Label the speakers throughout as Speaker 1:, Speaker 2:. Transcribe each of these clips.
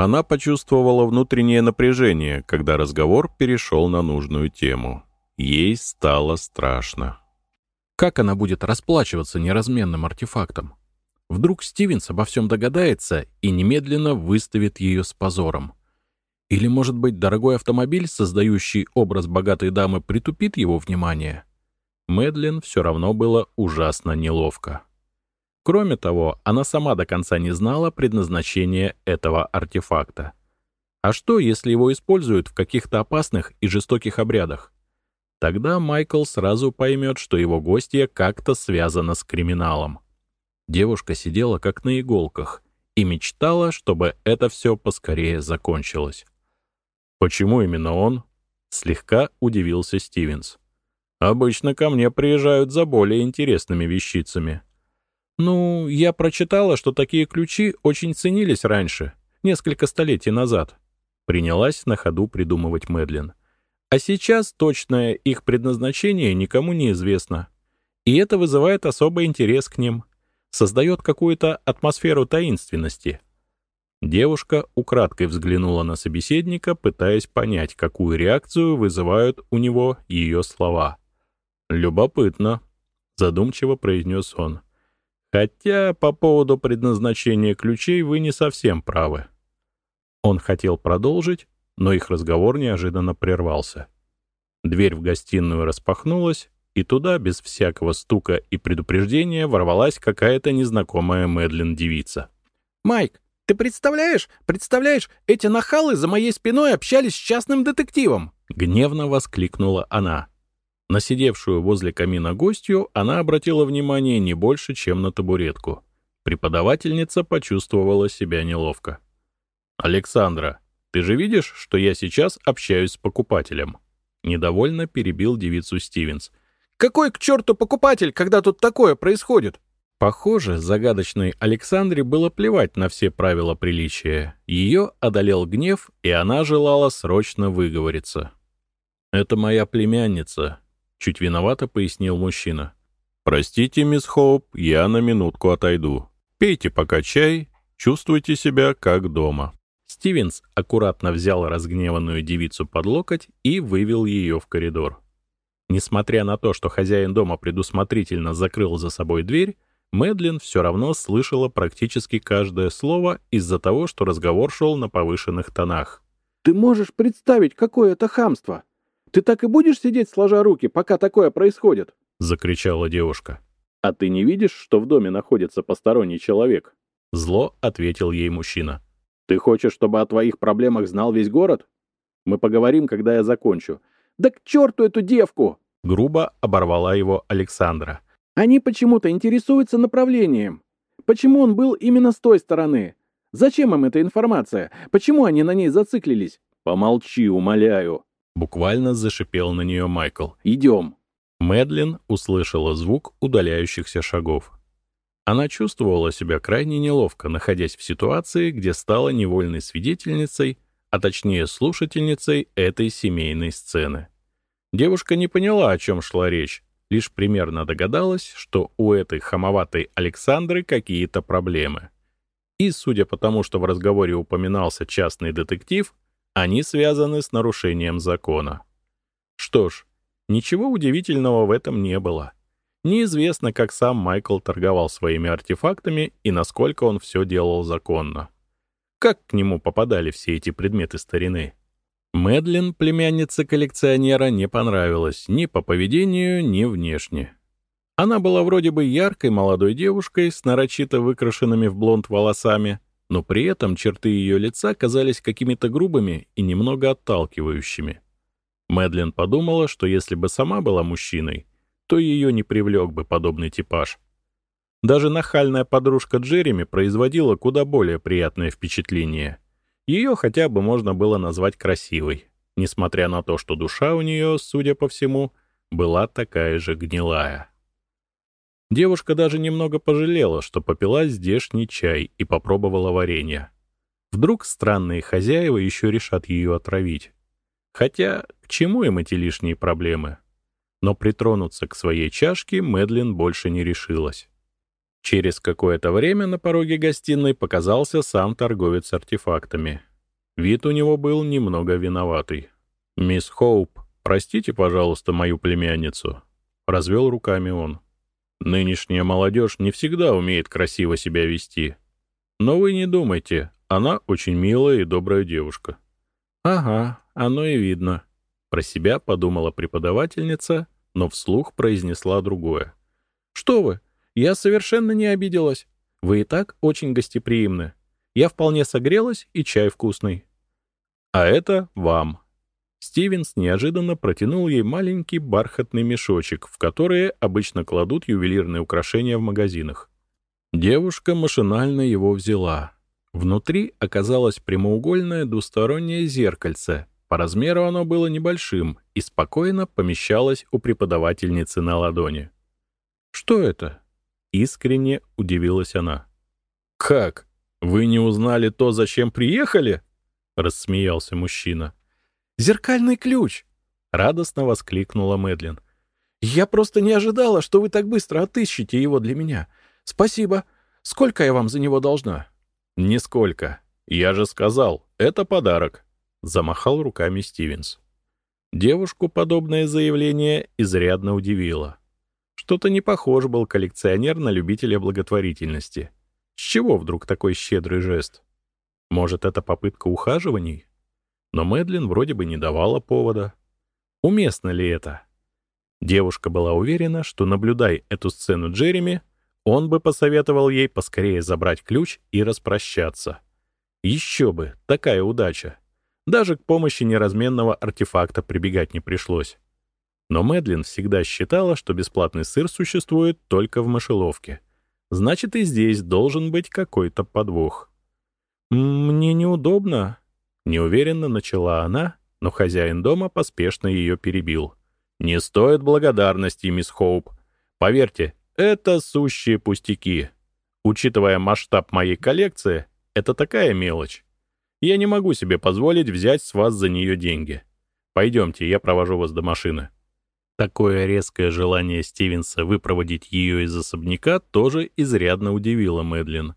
Speaker 1: Она почувствовала внутреннее напряжение, когда разговор перешел на нужную тему. Ей стало страшно.
Speaker 2: Как она будет расплачиваться неразменным артефактом? Вдруг Стивенс обо всем догадается и немедленно выставит ее с позором. Или, может быть, дорогой автомобиль, создающий образ богатой дамы, притупит его внимание? Мэдлин все равно было ужасно неловко. Кроме того, она сама до конца не знала предназначения этого артефакта. А что, если его используют в каких-то опасных и жестоких обрядах? Тогда Майкл сразу поймет, что его гостья как-то связана с криминалом. Девушка сидела как на иголках и мечтала, чтобы это все поскорее закончилось. «Почему именно он?» — слегка удивился Стивенс. «Обычно ко мне приезжают за более интересными вещицами». «Ну, я прочитала, что такие ключи очень ценились раньше, несколько столетий назад». Принялась на ходу придумывать Мэдлин. А сейчас точное их предназначение никому не известно. И это вызывает особый интерес к ним. Создает какую-то атмосферу таинственности. Девушка украдкой взглянула на собеседника, пытаясь понять, какую реакцию вызывают у него ее слова. «Любопытно», — задумчиво произнес он. Хотя по поводу предназначения ключей вы не совсем правы. Он хотел продолжить, но их разговор неожиданно прервался. Дверь в гостиную распахнулась, и туда, без всякого стука и предупреждения, ворвалась какая-то незнакомая Мэдлин девица.
Speaker 3: «Майк, ты представляешь, представляешь, эти нахалы за моей спиной общались с частным детективом!»
Speaker 2: Гневно воскликнула она. На сидевшую возле камина гостью она обратила внимание не больше, чем на табуретку. Преподавательница почувствовала себя неловко. «Александра, ты же видишь, что я сейчас общаюсь с покупателем?» Недовольно перебил девицу Стивенс.
Speaker 3: «Какой к черту покупатель, когда тут такое происходит?»
Speaker 2: Похоже, загадочной Александре было плевать на все правила приличия. Ее одолел гнев, и она желала срочно выговориться. «Это моя племянница», Чуть виновато пояснил мужчина. «Простите, мисс Хоуп, я на минутку отойду. Пейте пока чай, чувствуйте себя как дома». Стивенс аккуратно взял разгневанную девицу под локоть и вывел ее в коридор. Несмотря на то, что хозяин дома предусмотрительно закрыл за собой дверь, Мэдлин все равно слышала практически каждое слово из-за того, что разговор шел на повышенных тонах.
Speaker 3: «Ты можешь представить, какое это хамство!» Ты так и будешь сидеть сложа руки, пока такое происходит?»
Speaker 2: — закричала девушка.
Speaker 1: «А ты не видишь, что в доме находится посторонний человек?»
Speaker 2: Зло ответил ей мужчина.
Speaker 1: «Ты хочешь, чтобы о твоих проблемах знал весь город? Мы поговорим, когда я закончу».
Speaker 3: «Да к черту эту девку!»
Speaker 2: Грубо оборвала его Александра.
Speaker 3: «Они почему-то интересуются направлением. Почему он был именно с той стороны? Зачем им эта информация? Почему они на ней зациклились?»
Speaker 1: «Помолчи, умоляю»,
Speaker 2: Буквально зашипел на нее Майкл.
Speaker 1: «Идем».
Speaker 2: Мэдлин услышала звук удаляющихся шагов. Она чувствовала себя крайне неловко, находясь в ситуации, где стала невольной свидетельницей, а точнее слушательницей этой семейной сцены. Девушка не поняла, о чем шла речь, лишь примерно догадалась, что у этой хамоватой Александры какие-то проблемы. И, судя по тому, что в разговоре упоминался частный детектив, они связаны с нарушением закона. Что ж, ничего удивительного в этом не было. Неизвестно, как сам Майкл торговал своими артефактами и насколько он все делал законно. Как к нему попадали все эти предметы старины? Мэдлин, племянница коллекционера, не понравилась ни по поведению, ни внешне. Она была вроде бы яркой молодой девушкой с нарочито выкрашенными в блонд волосами, но при этом черты ее лица казались какими-то грубыми и немного отталкивающими. Мэдлин подумала, что если бы сама была мужчиной, то ее не привлек бы подобный типаж. Даже нахальная подружка Джереми производила куда более приятное впечатление. Ее хотя бы можно было назвать красивой, несмотря на то, что душа у нее, судя по всему, была такая же гнилая. Девушка даже немного пожалела, что попила здешний чай и попробовала варенье. Вдруг странные хозяева еще решат ее отравить. Хотя, к чему им эти лишние проблемы? Но притронуться к своей чашке Мэдлин больше не решилась. Через какое-то время на пороге гостиной показался сам торговец артефактами.
Speaker 1: Вид у него был немного виноватый. «Мисс Хоуп, простите, пожалуйста, мою племянницу», — развел руками он. «Нынешняя молодежь не всегда умеет красиво себя вести. Но вы не думайте, она очень милая и добрая девушка». «Ага, оно и видно», — про себя подумала преподавательница, но вслух произнесла другое. «Что вы, я совершенно не обиделась. Вы и так очень гостеприимны. Я вполне согрелась, и чай вкусный». «А это вам». Стивенс неожиданно протянул ей маленький бархатный мешочек, в который обычно кладут ювелирные украшения в магазинах. Девушка машинально его взяла. Внутри оказалось прямоугольное двустороннее зеркальце. По размеру оно было небольшим и спокойно помещалось у преподавательницы на ладони. «Что это?» — искренне удивилась она. «Как? Вы не узнали то, зачем приехали?» — рассмеялся мужчина. «Зеркальный ключ!» — радостно воскликнула Мэдлин. «Я просто не ожидала, что вы так быстро отыщете его для меня. Спасибо. Сколько я вам за него должна?» «Нисколько. Я же сказал, это подарок», — замахал руками Стивенс. Девушку подобное заявление изрядно удивило. Что-то не похож был коллекционер на любителя благотворительности. С чего вдруг такой щедрый жест? Может, это попытка ухаживаний? Но Мэдлин вроде бы не давала повода. Уместно ли это? Девушка была уверена, что, наблюдай эту сцену Джереми, он бы посоветовал ей поскорее забрать ключ и распрощаться. Еще бы, такая удача. Даже к помощи неразменного артефакта прибегать не пришлось. Но Мэдлин всегда считала, что бесплатный сыр существует только в мышеловке. Значит, и здесь должен быть какой-то подвох. «Мне неудобно», — неуверенно начала она, но хозяин дома поспешно ее перебил. «Не стоит благодарности, мисс Хоуп. Поверьте, это сущие пустяки. Учитывая масштаб моей коллекции, это такая мелочь. Я не могу себе позволить взять с вас за нее деньги. Пойдемте, я провожу вас до машины». Такое резкое желание Стивенса выпроводить ее из особняка тоже изрядно удивило Мэдлин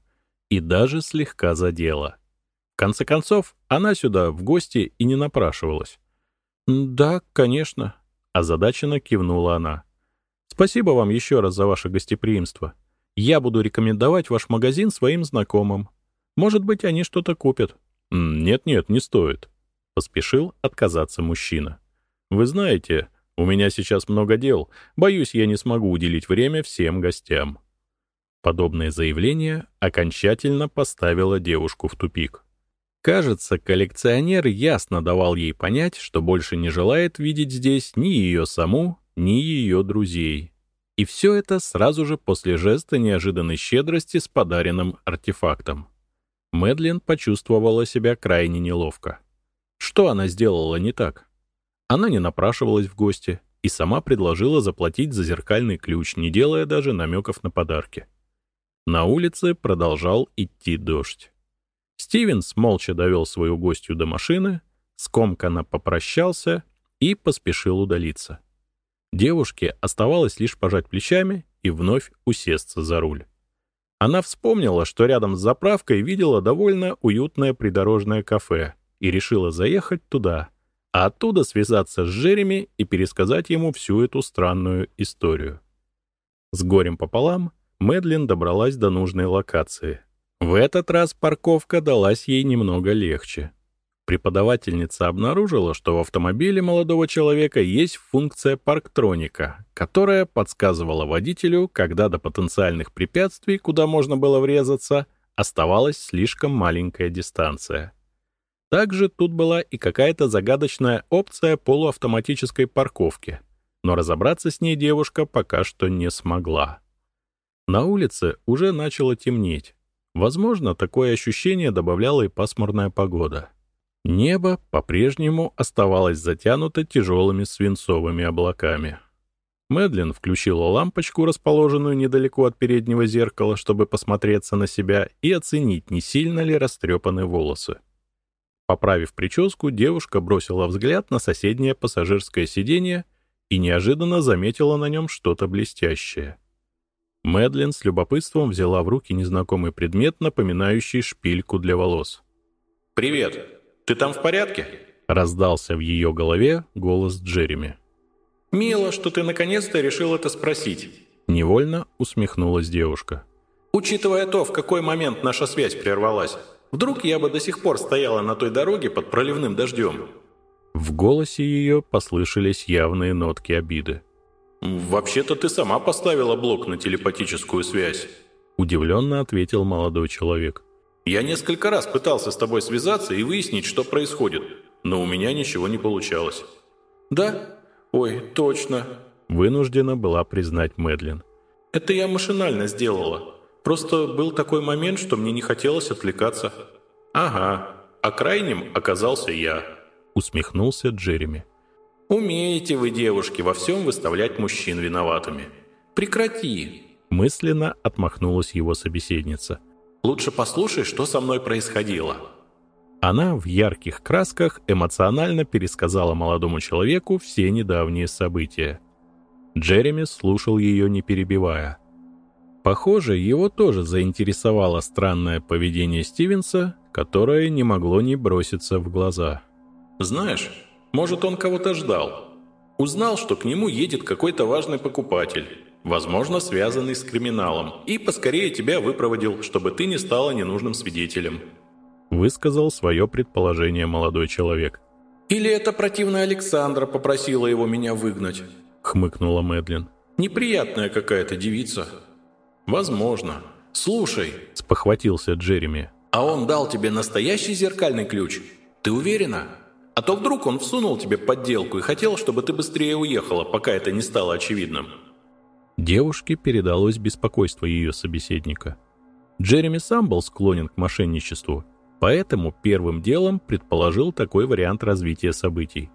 Speaker 1: и даже слегка задело. В конце концов, она сюда в гости и не напрашивалась. «Да, конечно», — озадаченно кивнула она. «Спасибо вам еще раз за ваше гостеприимство. Я буду рекомендовать ваш магазин своим знакомым. Может быть, они что-то купят». «Нет-нет, не стоит», — поспешил отказаться мужчина. «Вы знаете, у меня сейчас много дел. Боюсь, я не смогу уделить время всем гостям». Подобное заявление окончательно поставило девушку в тупик. Кажется, коллекционер ясно давал ей понять, что больше не желает видеть здесь ни ее саму, ни ее друзей. И все это сразу же после жеста неожиданной щедрости с подаренным артефактом. Мэдлин почувствовала себя крайне неловко. Что она сделала не так? Она не напрашивалась в гости и сама предложила заплатить за зеркальный ключ, не делая даже намеков на подарки. На улице продолжал идти дождь. Стивенс молча довел свою гостью до машины, скомканно попрощался и поспешил удалиться. Девушке оставалось лишь пожать плечами и вновь усесться за руль. Она вспомнила, что рядом с заправкой видела довольно уютное придорожное кафе и решила заехать туда, а оттуда связаться с Джереми и пересказать ему всю эту странную историю. С горем пополам Мэдлин добралась до нужной локации. В этот раз парковка далась ей немного легче. Преподавательница обнаружила, что в автомобиле молодого человека есть функция парктроника, которая подсказывала водителю, когда до потенциальных препятствий, куда можно было врезаться, оставалась слишком маленькая дистанция. Также тут была и какая-то загадочная опция полуавтоматической парковки, но разобраться с ней девушка пока что не смогла. На улице уже начало темнеть. Возможно, такое ощущение добавляла и пасмурная погода. Небо по-прежнему оставалось затянуто тяжелыми свинцовыми облаками. Мэдлин включила лампочку, расположенную недалеко от переднего зеркала, чтобы посмотреться на себя и оценить, не сильно ли растрепаны волосы. Поправив прическу, девушка бросила взгляд на соседнее пассажирское сиденье и неожиданно заметила на нем что-то блестящее. Мэдлин с любопытством взяла в руки незнакомый предмет, напоминающий шпильку для волос.
Speaker 4: «Привет.
Speaker 1: Ты там в порядке?»
Speaker 2: Раздался в ее голове голос Джереми.
Speaker 1: «Мило, что ты наконец-то решил это спросить».
Speaker 2: Невольно усмехнулась девушка.
Speaker 1: «Учитывая то, в какой момент наша связь прервалась, вдруг я бы до сих пор стояла на той дороге под проливным дождем».
Speaker 2: В голосе ее послышались явные нотки обиды.
Speaker 1: «Вообще-то ты сама поставила блок на телепатическую связь»,
Speaker 2: удивленно ответил молодой человек.
Speaker 1: «Я несколько раз пытался с тобой связаться и выяснить, что происходит, но у меня ничего не получалось». «Да? Ой, точно»,
Speaker 2: вынуждена была признать Мэдлин.
Speaker 1: «Это я машинально сделала. Просто был такой момент, что мне не хотелось отвлекаться». «Ага, а крайним оказался я»,
Speaker 2: усмехнулся Джереми.
Speaker 1: «Умеете вы, девушки, во всем выставлять мужчин виноватыми. Прекрати!»
Speaker 2: Мысленно отмахнулась его собеседница.
Speaker 1: «Лучше послушай, что со мной происходило».
Speaker 2: Она в ярких красках эмоционально пересказала молодому человеку все недавние события. Джереми слушал ее, не перебивая. Похоже, его тоже заинтересовало странное поведение Стивенса, которое не могло не броситься в глаза.
Speaker 1: «Знаешь, может, он кого-то ждал. Узнал, что к нему едет какой-то важный покупатель, возможно, связанный с криминалом, и поскорее тебя выпроводил, чтобы ты не стала ненужным свидетелем.
Speaker 2: Высказал свое предположение молодой человек.
Speaker 1: «Или эта противная Александра попросила его меня выгнать?» хмыкнула Мэдлин. «Неприятная какая-то девица». «Возможно. Слушай», —
Speaker 2: спохватился Джереми.
Speaker 1: «А он дал тебе настоящий зеркальный ключ? Ты уверена?» А то вдруг он всунул тебе подделку и хотел, чтобы ты быстрее уехала, пока это не стало очевидным».
Speaker 2: Девушке передалось беспокойство ее собеседника. Джереми сам был склонен к мошенничеству, поэтому первым делом предположил такой вариант развития событий.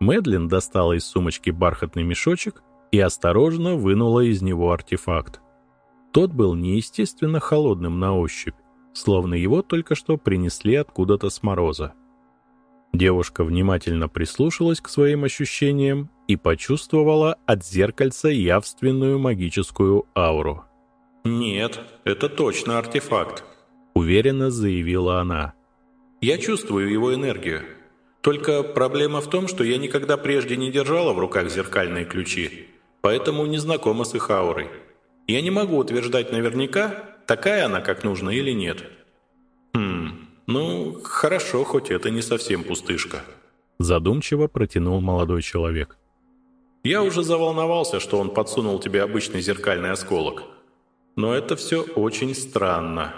Speaker 2: Мэдлин достала из сумочки бархатный мешочек и осторожно вынула из него артефакт. Тот был неестественно холодным на ощупь, словно его только что принесли откуда-то с мороза. Девушка внимательно прислушалась к своим ощущениям и почувствовала от зеркальца явственную магическую ауру.
Speaker 1: «Нет, это точно артефакт», —
Speaker 2: уверенно заявила она.
Speaker 1: «Я чувствую его энергию. Только проблема в том, что я никогда прежде не держала в руках зеркальные ключи, поэтому не знакома с их аурой. Я не могу утверждать наверняка, такая она как нужно или нет». «Хм, «Ну, хорошо, хоть это не совсем пустышка», —
Speaker 2: задумчиво протянул молодой человек.
Speaker 1: «Я уже заволновался, что он подсунул тебе обычный зеркальный осколок. Но это все очень странно.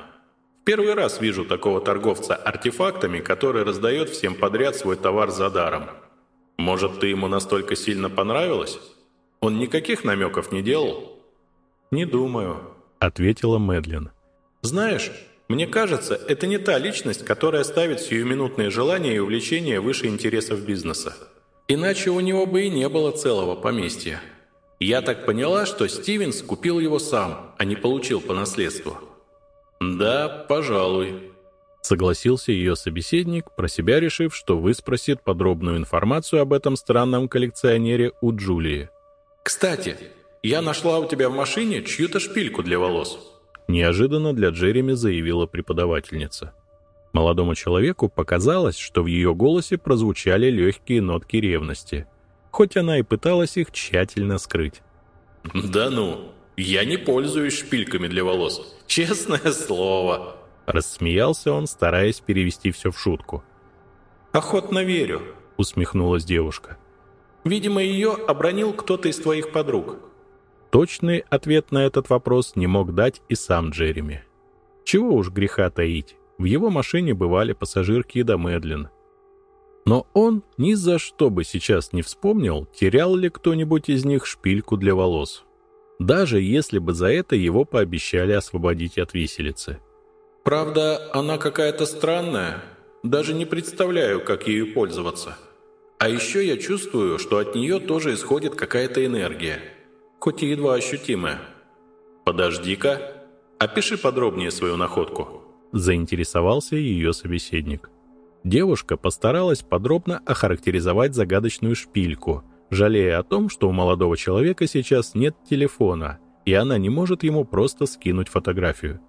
Speaker 1: В первый раз вижу такого торговца артефактами, который раздает всем подряд свой товар за даром. Может, ты ему настолько сильно понравилась? Он никаких намеков не делал?» «Не думаю», — ответила Мэдлин. «Знаешь, мне кажется, это не та личность, которая ставит сиюминутные желания и увлечения выше интересов бизнеса. Иначе у него бы и не было целого поместья. Я так поняла, что Стивенс купил его сам, а не получил по наследству. Да, пожалуй.
Speaker 2: Согласился ее собеседник, про себя решив, что выспросит подробную информацию об этом странном коллекционере у Джулии.
Speaker 1: «Кстати, я нашла у тебя в машине чью-то шпильку для волос».
Speaker 2: Неожиданно для Джереми заявила преподавательница. Молодому человеку показалось, что в ее голосе прозвучали легкие нотки ревности, хоть она и пыталась их тщательно скрыть.
Speaker 1: «Да ну, я не пользуюсь шпильками для волос, честное слово!»
Speaker 2: Рассмеялся он, стараясь перевести все в шутку.
Speaker 1: «Охотно верю», — усмехнулась девушка. «Видимо, ее обронил кто-то из твоих подруг.
Speaker 2: Точный ответ на этот вопрос не мог дать и сам Джереми. Чего уж греха таить, в его машине бывали пассажирки и до. Но он ни за что бы сейчас не вспомнил, терял ли кто-нибудь из них шпильку для волос. Даже если бы за это его пообещали освободить от виселицы.
Speaker 1: «Правда, она какая-то странная. Даже не представляю, как ею пользоваться. А еще я чувствую, что от нее тоже исходит какая-то энергия» хоть и едва ощутимая. «Подожди-ка, опиши подробнее свою находку», –
Speaker 2: заинтересовался ее собеседник. Девушка постаралась подробно охарактеризовать загадочную шпильку, жалея о том, что у молодого человека сейчас нет телефона, и она не может ему просто скинуть фотографию.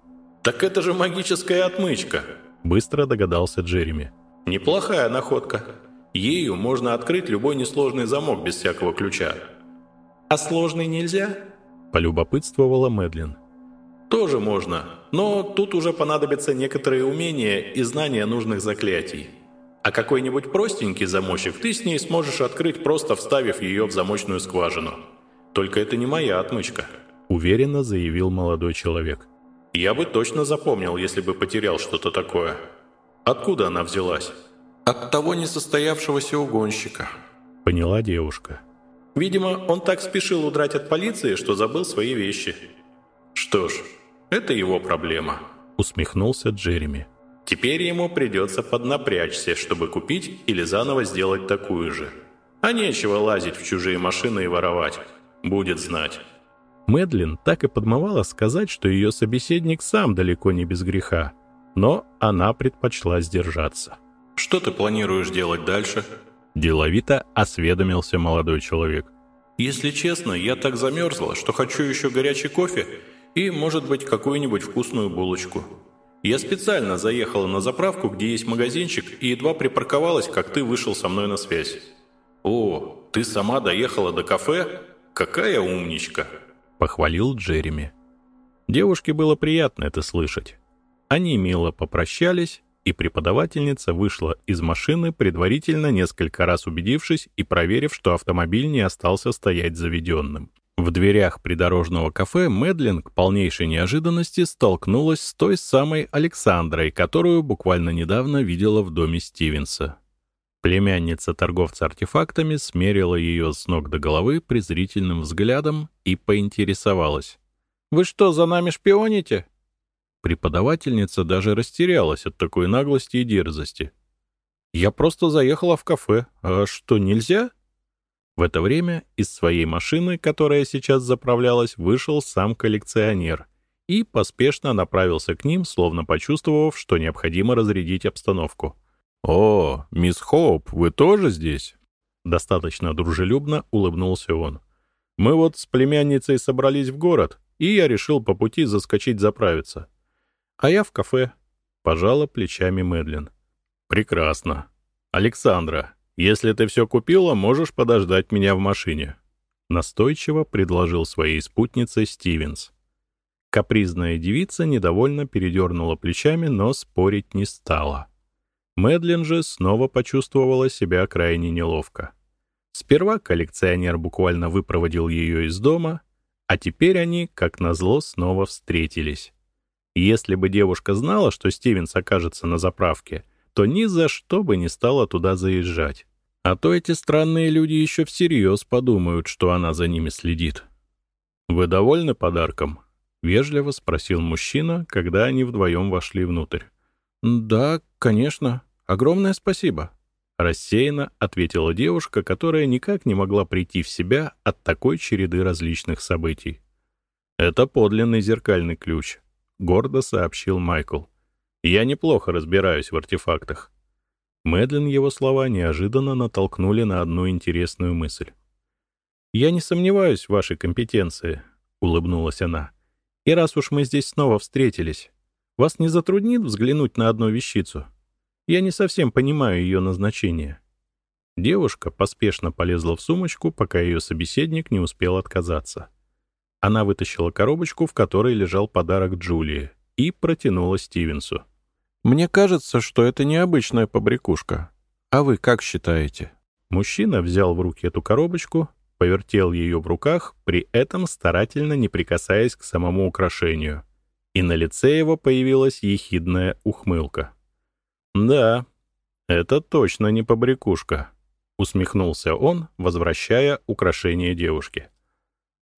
Speaker 1: «Так это же магическая отмычка!»
Speaker 2: – быстро догадался Джереми.
Speaker 1: Неплохая находка. Ею можно открыть любой несложный замок без всякого ключа. А сложный нельзя? Полюбопытствовала Мэдлин. Тоже можно, но тут уже понадобятся некоторые умения и знания нужных заклятий. А какой-нибудь простенький замочек ты с ней сможешь открыть, просто вставив ее в замочную скважину. Только это не моя отмычка», – уверенно заявил молодой человек. «Я бы точно запомнил, если бы потерял что-то такое. Откуда она взялась?» «От того несостоявшегося угонщика», – поняла девушка. «Видимо, он так спешил удрать от полиции, что забыл свои вещи». «Что ж, это его проблема», – усмехнулся Джереми. Теперь ему придется поднапрячься, чтобы купить или заново сделать такую же. А нечего лазить в чужие машины и воровать. Будет знать.
Speaker 2: Мэдлин так и подмывала сказать, что ее собеседник сам далеко не без греха. Но она предпочла сдержаться.
Speaker 1: «Что ты планируешь делать дальше?»
Speaker 2: Деловито осведомился молодой человек.
Speaker 1: «Если честно, я так замерзла, что хочу еще горячий кофе и, может быть, какую-нибудь вкусную булочку. Я специально заехала на заправку, где есть магазинчик, и едва припарковалась, как ты вышел со мной на связь. О, ты сама доехала до кафе? Какая умничка!»
Speaker 2: Похвалил Джереми. Девушке было приятно это слышать. Они мило попрощались, и преподавательница вышла из машины, предварительно несколько раз убедившись и проверив, что автомобиль не остался стоять заведенным. В дверях придорожного кафе Мэдлин к полнейшей неожиданности столкнулась с той самой Александрой, которую буквально недавно видела в доме Стивенса. Племянница торговца артефактами смерила ее с ног до головы презрительным взглядом и поинтересовалась. «Вы что, за нами шпионите?» Преподавательница даже растерялась от такой наглости и дерзости. «Я просто заехала в кафе. А что, нельзя?» В это время из своей машины, которая сейчас заправлялась, вышел сам коллекционер и поспешно направился к ним, словно почувствовав, что необходимо разрядить обстановку. «О, мисс Хоуп, вы тоже здесь?» Достаточно дружелюбно улыбнулся он. «Мы вот с племянницей собрались в город, и я решил по пути заскочить заправиться. А я в кафе», — пожала плечами Мэдлин. «Прекрасно. Александра, «Если ты все купила, можешь подождать меня в машине», — настойчиво предложил своей спутнице Стивенс. Капризная девица недовольно передернула плечами, но спорить не стала. Мэдлин же снова почувствовала себя крайне неловко. Сперва коллекционер буквально выпроводил ее из дома, а теперь они, как назло, снова встретились. Если бы девушка знала, что Стивенс окажется на заправке, то ни за что бы не стала туда заезжать. А то эти странные люди еще всерьез подумают, что она за ними следит. «Вы довольны подарком?» — вежливо спросил мужчина, когда они вдвоем вошли внутрь. «Да, конечно. Огромное спасибо», — рассеянно ответила девушка, которая никак не могла прийти в себя от такой череды различных событий. «Это подлинный зеркальный ключ», — гордо сообщил Майкл. «Я неплохо разбираюсь в артефактах. Мэдлин его слова неожиданно натолкнули на одну интересную мысль. «Я не сомневаюсь в вашей компетенции», — улыбнулась она. «И раз уж мы здесь снова встретились, вас не затруднит взглянуть на одну вещицу? Я не совсем понимаю ее назначение». Девушка поспешно полезла в сумочку, пока ее собеседник не успел отказаться. Она вытащила коробочку, в которой лежал подарок Джулии, и протянула Стивенсу. Мне кажется, что это необычная побрякушка. А вы как считаете?» Мужчина взял в руки эту коробочку, повертел ее в руках, при этом старательно не прикасаясь к самому украшению. И на лице его появилась ехидная ухмылка. «Да, это точно не побрякушка», — усмехнулся он, возвращая украшение девушке.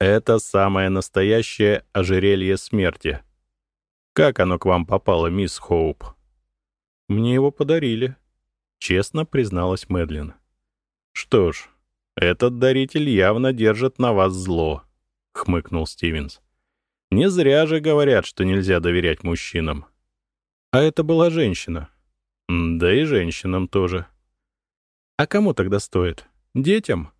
Speaker 2: «Это самое настоящее ожерелье смерти», «Как оно к вам попало, мисс Хоуп?» «Мне его подарили», — честно призналась Мэдлин. «Что ж, этот даритель явно держит на вас зло», — хмыкнул Стивенс. «Не зря же говорят, что нельзя доверять мужчинам». «А это была женщина». «Да и женщинам тоже». «А кому тогда стоит? Детям?»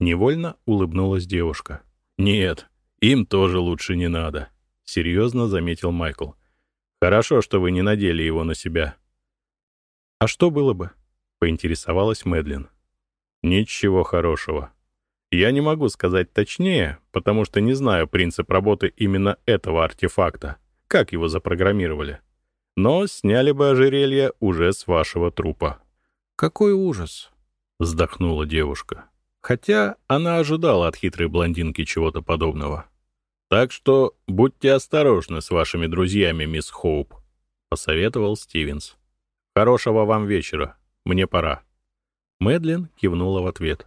Speaker 2: Невольно улыбнулась девушка. «Нет, им тоже лучше не надо». — серьезно заметил Майкл. «Хорошо, что вы не надели его на себя».
Speaker 1: «А что было бы?» — поинтересовалась Мэдлин. «Ничего хорошего. Я не могу сказать точнее, потому что не знаю принцип работы именно этого артефакта, как его запрограммировали. Но сняли бы ожерелье уже с вашего трупа».
Speaker 2: «Какой ужас!»
Speaker 1: — вздохнула девушка. Хотя она ожидала от хитрой блондинки чего-то подобного. «Так что будьте осторожны с вашими друзьями, мисс Хоуп», — посоветовал Стивенс. «Хорошего вам вечера. Мне пора». Мэдлин кивнула в ответ,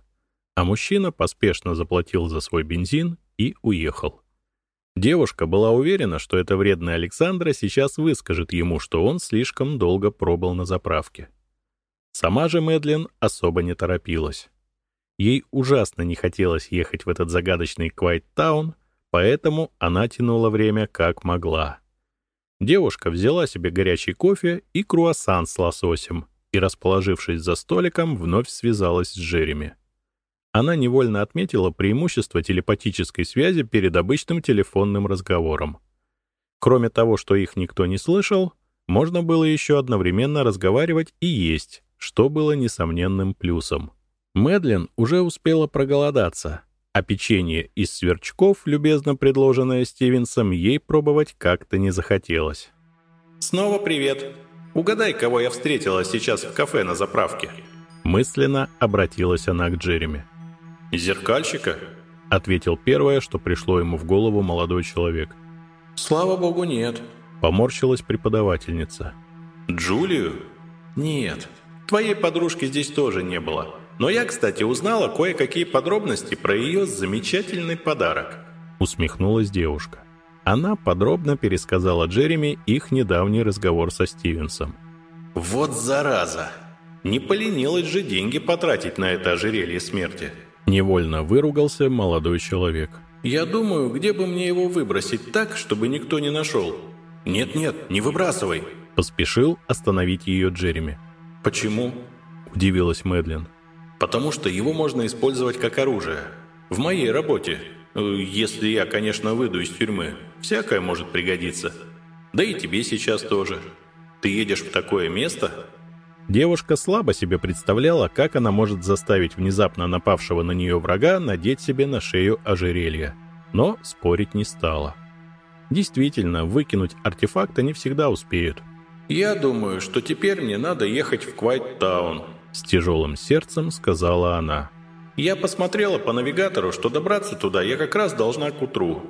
Speaker 1: а мужчина поспешно заплатил за свой бензин и уехал. Девушка была уверена, что эта вредная Александра сейчас выскажет ему, что он слишком долго пробыл на заправке. Сама же Мэдлин особо не торопилась. Ей ужасно не хотелось ехать в этот загадочный Квайт-таун, поэтому она тянула время как могла. Девушка взяла себе горячий кофе и круассан с лососем и, расположившись за столиком, вновь связалась с Джереми. Она невольно отметила преимущество телепатической связи перед обычным телефонным разговором. Кроме того, что их никто не слышал, можно было еще одновременно разговаривать и есть, что было несомненным плюсом. Мэдлин уже успела проголодаться, а печенье из сверчков, любезно предложенное Стивенсом, ей пробовать как-то не захотелось.
Speaker 4: «Снова привет. Угадай, кого я встретила сейчас в кафе на заправке».
Speaker 1: Мысленно обратилась она к Джереми.
Speaker 4: «Зеркальщика?»
Speaker 1: — ответил первое, что пришло ему в голову молодой человек.
Speaker 4: «Слава богу, нет», —
Speaker 1: поморщилась преподавательница.
Speaker 4: «Джулию?» «Нет, твоей подружки здесь тоже не было. Но я, кстати, узнала кое-какие подробности про ее замечательный подарок».
Speaker 1: Усмехнулась девушка. Она подробно пересказала Джереми их недавний разговор со Стивенсом.
Speaker 4: «Вот зараза! Не поленилась же деньги потратить на это ожерелье смерти!»
Speaker 1: Невольно выругался молодой человек.
Speaker 4: «Я думаю, где бы мне его выбросить так, чтобы никто не нашел?» «Нет-нет, не выбрасывай!»
Speaker 1: Поспешил остановить ее Джереми.
Speaker 4: «Почему?»
Speaker 1: Удивилась Мэдлин.
Speaker 4: «Потому что его можно использовать как оружие. В моей работе. Если я, конечно, выйду из тюрьмы. Всякое может пригодиться. Да и тебе сейчас тоже. Ты едешь в такое место,
Speaker 1: Девушка слабо себе представляла, как она может заставить внезапно напавшего на нее врага надеть себе на шею ожерелье. Но спорить не стала. Действительно, выкинуть артефакты не всегда успеют.
Speaker 4: «Я думаю, что теперь мне надо ехать в Квайт-таун», —
Speaker 1: с тяжелым сердцем сказала она.
Speaker 4: «Я посмотрела по навигатору, что добраться туда я как раз должна к утру.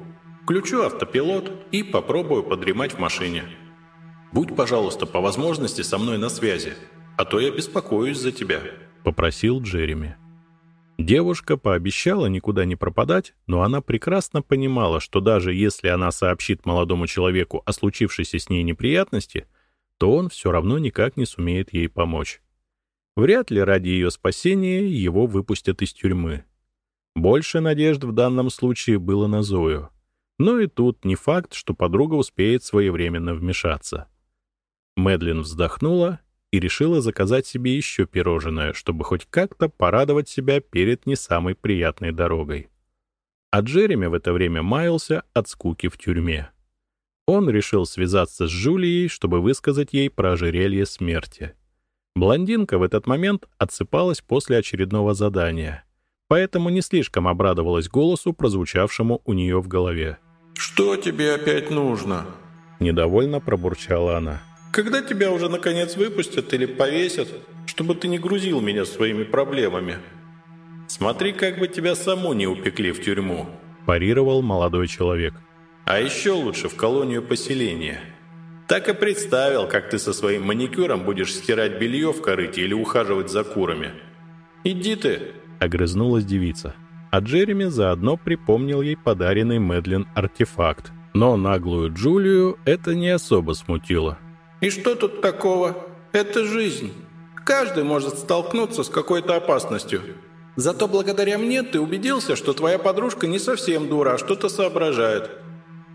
Speaker 4: Включу автопилот и попробую подремать в машине. Будь, пожалуйста, по возможности со мной на связи а то я беспокоюсь за тебя», —
Speaker 1: попросил Джереми. Девушка пообещала никуда не пропадать, но она прекрасно понимала, что даже если она сообщит молодому человеку о случившейся с ней неприятности, то он все равно никак не сумеет ей помочь. Вряд ли ради ее спасения его выпустят из тюрьмы. Больше надежд в данном случае было на Зою. Но и тут не факт, что подруга успеет своевременно вмешаться. Мэдлин вздохнула и решила заказать себе еще пирожное, чтобы хоть как-то порадовать себя перед не самой приятной дорогой. А Джереми в это время маялся от скуки в тюрьме. Он решил связаться с Джулией, чтобы высказать ей про ожерелье смерти. Блондинка в этот момент отсыпалась после очередного задания, поэтому не слишком обрадовалась голосу, прозвучавшему у нее в голове.
Speaker 4: «Что тебе опять нужно?»
Speaker 1: Недовольно пробурчала она.
Speaker 4: Когда тебя уже наконец выпустят или повесят, чтобы ты не грузил меня своими проблемами? Смотри, как бы тебя саму не упекли в тюрьму», –
Speaker 1: парировал молодой человек.
Speaker 4: «А еще лучше в колонию поселения. Так и представил, как ты со своим маникюром будешь стирать белье в корыте или ухаживать за курами. Иди ты!»
Speaker 1: – огрызнулась девица. А Джереми заодно припомнил ей подаренный Мэдлин артефакт. Но наглую Джулию это не особо смутило.
Speaker 4: И что тут такого? Это жизнь. Каждый может столкнуться с какой-то опасностью. Зато благодаря мне ты убедился, что твоя подружка не совсем дура, а что-то соображает.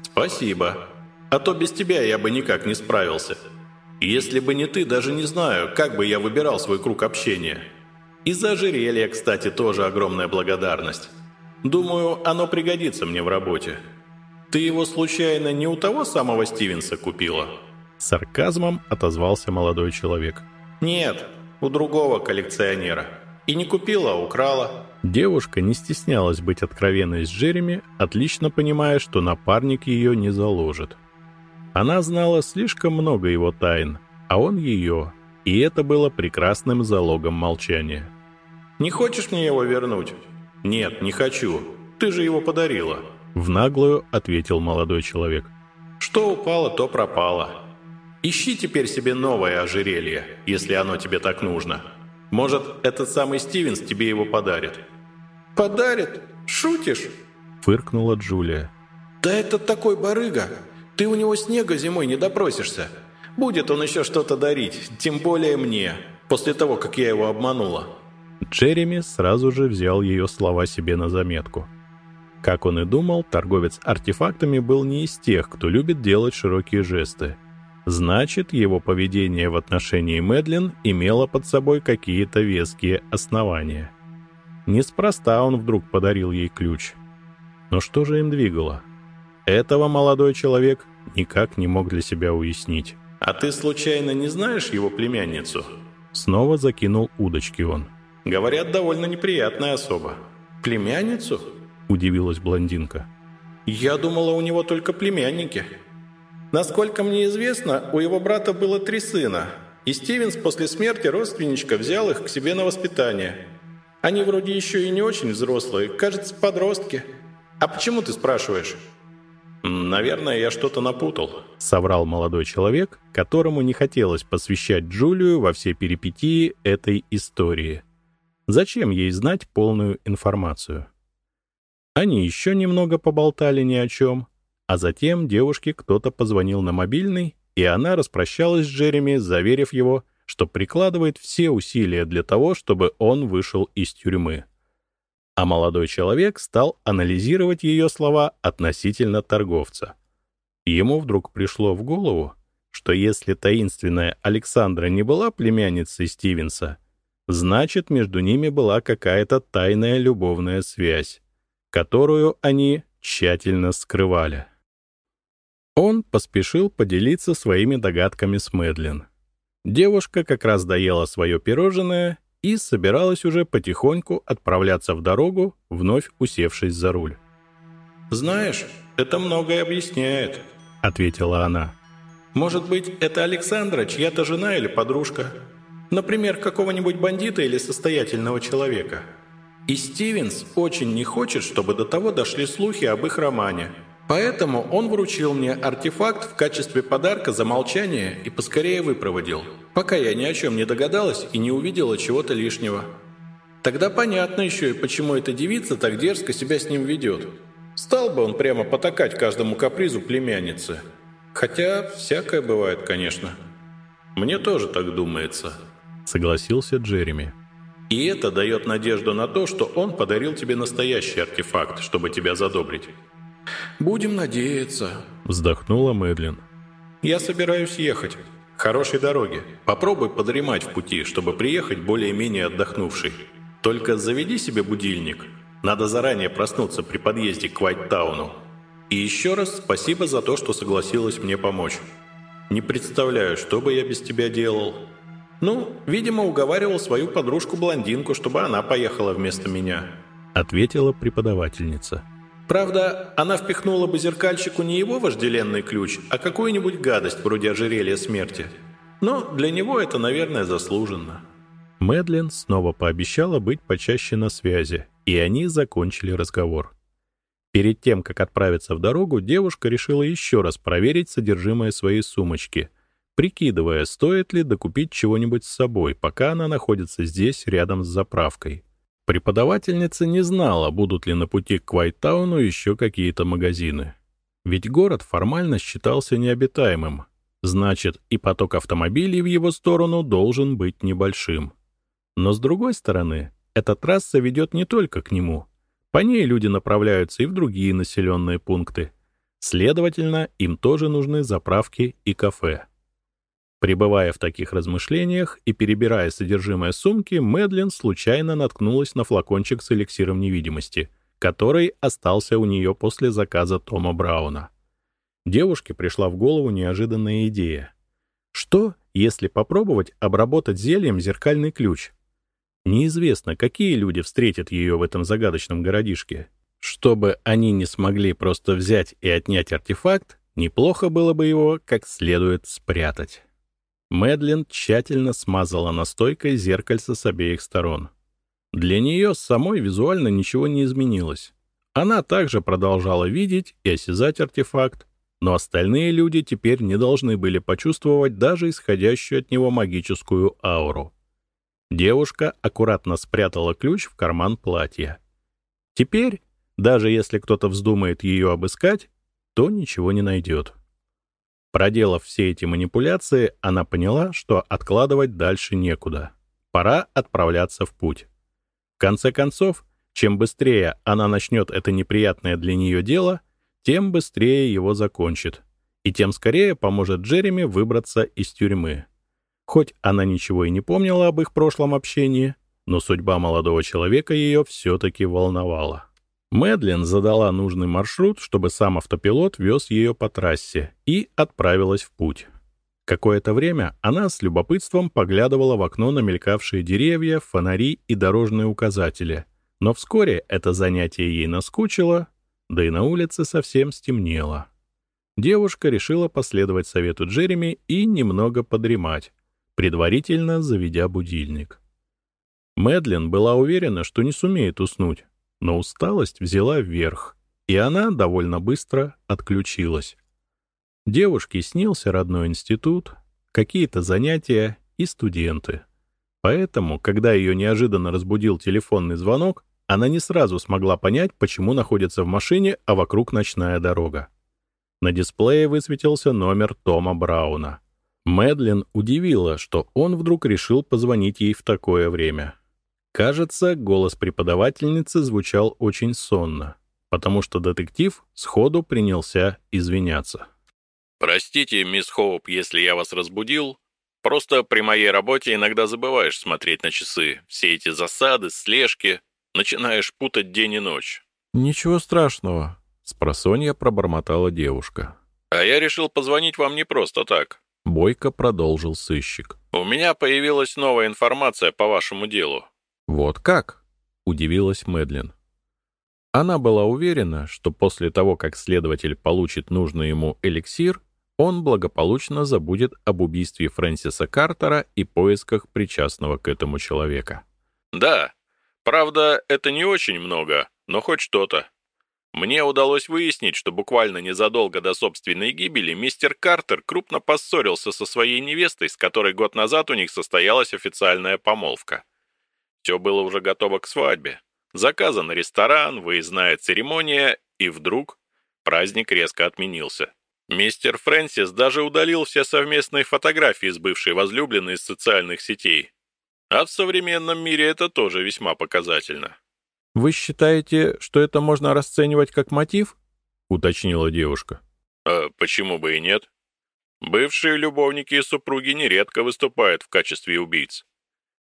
Speaker 4: Спасибо. А то без тебя я бы никак не справился. Если бы не ты, даже не знаю, как бы я выбирал свой круг общения. И за ожерелье, кстати, тоже огромная благодарность. Думаю, оно пригодится мне в работе. Ты его случайно не у того самого Стивенса купила?»
Speaker 1: сарказмом отозвался молодой человек.
Speaker 4: «Нет, у другого коллекционера. И не купила, а украла».
Speaker 1: Девушка не стеснялась быть откровенной с Джереми, отлично понимая, что напарник ее не заложит. Она знала слишком много его тайн, а он ее, и это было прекрасным залогом молчания.
Speaker 4: «Не хочешь мне его вернуть?» «Нет, не хочу. Ты же его подарила».
Speaker 1: В наглую ответил молодой человек.
Speaker 4: «Что упало, то пропало. Ищи теперь себе новое ожерелье, если оно тебе так нужно. Может, этот самый Стивенс тебе его подарит». «Подарит? Шутишь?»
Speaker 1: Фыркнула Джулия.
Speaker 4: «Да это такой барыга. Ты у него снега зимой не допросишься. Будет он еще что-то дарить, тем более мне, после того, как я его обманула».
Speaker 1: Джереми сразу же взял ее слова себе на заметку. Как он и думал, торговец артефактами был не из тех, кто любит делать широкие жесты. Значит, его поведение в отношении Мэдлин имело под собой какие-то веские основания. Неспроста он вдруг подарил ей ключ. Но что же им двигало? Этого молодой человек никак не мог для себя уяснить.
Speaker 4: «А ты случайно не знаешь его племянницу?»
Speaker 1: Снова закинул удочки он.
Speaker 4: Говорят, довольно неприятная особа. Племянницу?
Speaker 1: Удивилась блондинка.
Speaker 4: Я думала, у него только племянники. Насколько мне известно, у его брата было три сына, и Стивенс после смерти родственничка взял их к себе на воспитание. Они вроде еще и не очень взрослые, кажется, подростки. А почему ты спрашиваешь? «Наверное, я что-то напутал», —
Speaker 1: соврал молодой человек, которому не хотелось посвящать Джулию во все перипетии этой истории. Зачем ей знать полную информацию? Они еще немного поболтали ни о чем, а затем девушке кто-то позвонил на мобильный, и она распрощалась с Джереми, заверив его, что прикладывает все усилия для того, чтобы он вышел из тюрьмы. А молодой человек стал анализировать ее слова относительно торговца. Ему вдруг пришло в голову, что если таинственная Александра не была племянницей Стивенса, Значит, между ними была какая-то тайная любовная связь, которую они тщательно скрывали. Он поспешил поделиться своими догадками с Мэдлин. Девушка как раз доела свое пирожное и собиралась уже потихоньку отправляться в дорогу, вновь усевшись за руль.
Speaker 4: «Знаешь, это многое объясняет», —
Speaker 1: ответила она.
Speaker 4: «Может быть, это Александра, чья-то жена или подружка?» Например, какого-нибудь бандита или состоятельного человека. И Стивенс очень не хочет, чтобы до того дошли слухи об их романе. Поэтому он вручил мне артефакт в качестве подарка за молчание и поскорее выпроводил, пока я ни о чем не догадалась и не увидела чего-то лишнего. Тогда понятно еще и почему эта девица так дерзко себя с ним ведет. Стал бы он прямо потакать каждому капризу племянницы. Хотя всякое бывает, конечно. Мне тоже так думается.
Speaker 1: — согласился Джереми.
Speaker 4: «И это дает надежду на то, что он подарил тебе настоящий артефакт, чтобы тебя задобрить». «Будем надеяться», —
Speaker 1: вздохнула Мэдлин.
Speaker 4: «Я собираюсь ехать. Хорошей дороги. Попробуй подремать в пути, чтобы приехать более-менее отдохнувший. Только заведи себе будильник. Надо заранее проснуться при подъезде к Вайттауну. И еще раз спасибо за то, что согласилась мне помочь. Не представляю, что бы я без тебя делал». «Ну, видимо, уговаривал свою подружку-блондинку, чтобы она поехала вместо меня», —
Speaker 1: ответила преподавательница.
Speaker 4: «Правда, она впихнула бы зеркальщику не его вожделенный ключ, а какую-нибудь гадость вроде ожерелья смерти. Но для него это, наверное, заслуженно».
Speaker 1: Мэдлин снова пообещала быть почаще на связи, и они закончили разговор. Перед тем, как отправиться в дорогу, девушка решила еще раз проверить содержимое своей сумочки — прикидывая, стоит ли докупить чего-нибудь с собой, пока она находится здесь, рядом с заправкой. Преподавательница не знала, будут ли на пути к Квайтауну еще какие-то магазины. Ведь город формально считался необитаемым, значит, и поток автомобилей в его сторону должен быть небольшим. Но с другой стороны, эта трасса ведет не только к нему. По ней люди направляются и в другие населенные пункты. Следовательно, им тоже нужны заправки и кафе. Пребывая в таких размышлениях и перебирая содержимое сумки, Мэдлин случайно наткнулась на флакончик с эликсиром невидимости, который остался у нее после заказа Тома Брауна. Девушке пришла в голову неожиданная идея. Что, если попробовать обработать зельем зеркальный ключ? Неизвестно, какие люди встретят ее в этом загадочном городишке. Чтобы они не смогли просто взять и отнять артефакт, неплохо было бы его как следует спрятать. Мэдлин тщательно смазала настойкой зеркальце с обеих сторон. Для нее самой визуально ничего не изменилось. Она также продолжала видеть и осязать артефакт, но остальные люди теперь не должны были почувствовать даже исходящую от него магическую ауру. Девушка аккуратно спрятала ключ в карман платья. Теперь, даже если кто-то вздумает ее обыскать, то ничего не найдет. Проделав все эти манипуляции, она поняла, что откладывать дальше некуда. Пора отправляться в путь. В конце концов, чем быстрее она начнет это неприятное для нее дело, тем быстрее его закончит, и тем скорее поможет Джереми выбраться из тюрьмы. Хоть она ничего и не помнила об их прошлом общении, но судьба молодого человека ее все-таки волновала. Мэдлин задала нужный маршрут, чтобы сам автопилот вез ее по трассе, и отправилась в путь. Какое-то время она с любопытством поглядывала в окно на мелькавшие деревья, фонари и дорожные указатели, но вскоре это занятие ей наскучило, да и на улице совсем стемнело. Девушка решила последовать совету Джереми и немного подремать, предварительно заведя будильник. Мэдлин была уверена, что не сумеет уснуть, но усталость взяла вверх, и она довольно быстро отключилась. Девушке снился родной институт, какие-то занятия и студенты. Поэтому, когда ее неожиданно разбудил телефонный звонок, она не сразу смогла понять, почему находится в машине, а вокруг ночная дорога. На дисплее высветился номер Тома Брауна. Мэдлин удивила, что он вдруг решил позвонить ей в такое время. Кажется, голос преподавательницы звучал очень сонно, потому что детектив сходу принялся извиняться.
Speaker 5: «Простите, мисс Хоуп, если я вас разбудил. Просто при моей работе иногда забываешь смотреть на часы. Все эти засады, слежки. Начинаешь путать день и ночь».
Speaker 2: «Ничего страшного», — спросонья пробормотала девушка.
Speaker 5: «А я решил позвонить вам не просто так.
Speaker 2: Бойко продолжил сыщик.
Speaker 5: «У меня появилась новая информация по вашему делу».
Speaker 2: «Вот как?» — удивилась Мэдлин. Она была уверена, что после того, как следователь получит нужный ему эликсир, он благополучно забудет об убийстве Фрэнсиса Картера и поисках причастного к этому человека.
Speaker 5: «Да, правда, это не очень много, но хоть что-то. Мне удалось выяснить, что буквально незадолго до собственной гибели мистер Картер крупно поссорился со своей невестой, с которой год назад у них состоялась официальная помолвка. Все было уже готово к свадьбе. Заказан ресторан, выездная церемония, и вдруг праздник резко отменился. Мистер Фрэнсис даже удалил все совместные фотографии с бывшей возлюбленной из социальных сетей. А в современном мире это тоже весьма показательно.
Speaker 2: «Вы считаете, что это можно расценивать как мотив?» — уточнила девушка.
Speaker 5: «А почему бы и нет? Бывшие любовники и супруги нередко выступают в качестве убийц.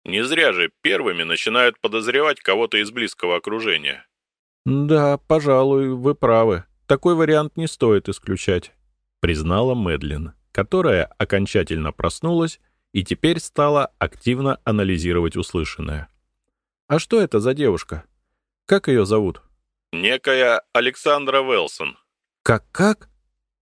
Speaker 5: Не зря же первыми начинают подозревать кого-то из близкого окружения».
Speaker 2: «Да, пожалуй, вы правы. Такой вариант не стоит исключать», — признала Мэдлин, которая окончательно проснулась и теперь стала активно анализировать услышанное. «А что это за девушка?» Как ее зовут?»
Speaker 5: «Некая Александра Велсон».
Speaker 2: «Как-как?»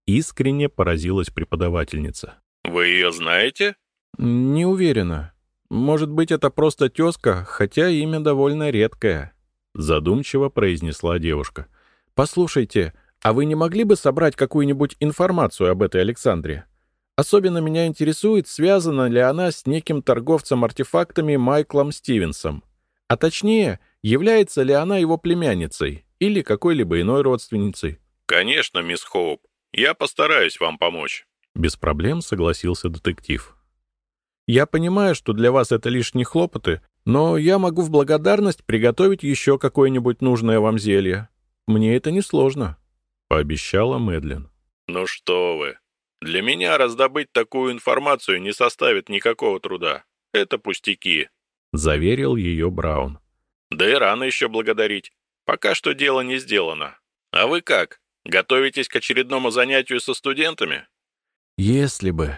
Speaker 2: Искренне поразилась преподавательница.
Speaker 5: «Вы ее знаете?»
Speaker 2: «Не уверена. Может быть, это просто тезка, хотя имя довольно редкое», задумчиво произнесла девушка. «Послушайте, а вы не могли бы собрать какую-нибудь информацию об этой Александре? Особенно меня интересует, связана ли она с неким торговцем артефактами Майклом Стивенсом. А точнее, является ли она его племянницей или какой-либо иной родственницей.
Speaker 5: «Конечно, мисс Хоуп, я постараюсь вам помочь», —
Speaker 2: без проблем согласился детектив. «Я понимаю, что для вас это лишние хлопоты, но я могу в благодарность приготовить еще какое-нибудь нужное вам зелье. Мне это несложно», — пообещала Мэдлин.
Speaker 5: «Ну что вы, для меня раздобыть такую информацию не составит никакого труда. Это пустяки», —
Speaker 2: заверил ее Браун.
Speaker 5: Да и рано еще благодарить. Пока что дело не сделано. А вы как? Готовитесь к очередному занятию со студентами?
Speaker 2: Если бы.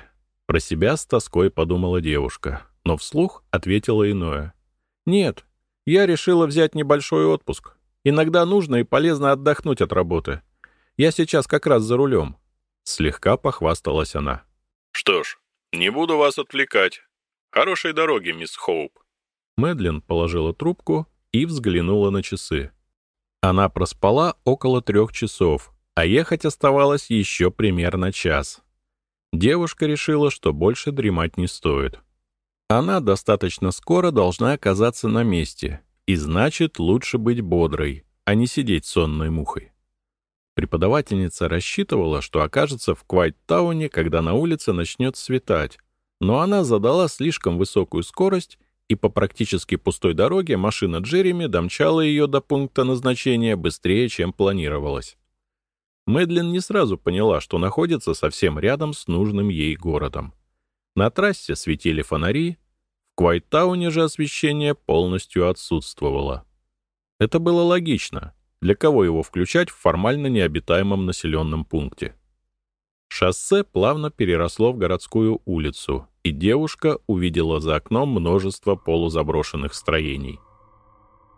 Speaker 1: Про себя с тоской подумала девушка, но вслух ответила иное. «Нет, я решила взять небольшой отпуск. Иногда нужно и полезно отдохнуть от работы. Я сейчас как раз за рулем». Слегка похвасталась она.
Speaker 5: «Что ж, не буду вас отвлекать. Хорошей дороги, мисс Хоуп».
Speaker 1: Мэдлин положила трубку и взглянула на часы. Она проспала около трех часов, а ехать оставалось еще примерно час. Девушка решила, что больше дремать не стоит. Она достаточно скоро должна оказаться на месте, и значит, лучше быть бодрой, а не сидеть сонной мухой. Преподавательница рассчитывала, что окажется в Квайт-тауне, когда на улице начнет светать, но она задала слишком высокую скорость и по практически пустой дороге машина Джереми домчала ее до пункта назначения быстрее, чем планировалось. Мэдлин не сразу поняла, что находится совсем рядом с нужным ей городом. На трассе светили фонари, в Квайтауне же освещение полностью отсутствовало. Это было логично. Для кого его включать в формально необитаемом населенном пункте? Шоссе плавно переросло в городскую улицу, и девушка увидела за окном множество полузаброшенных строений.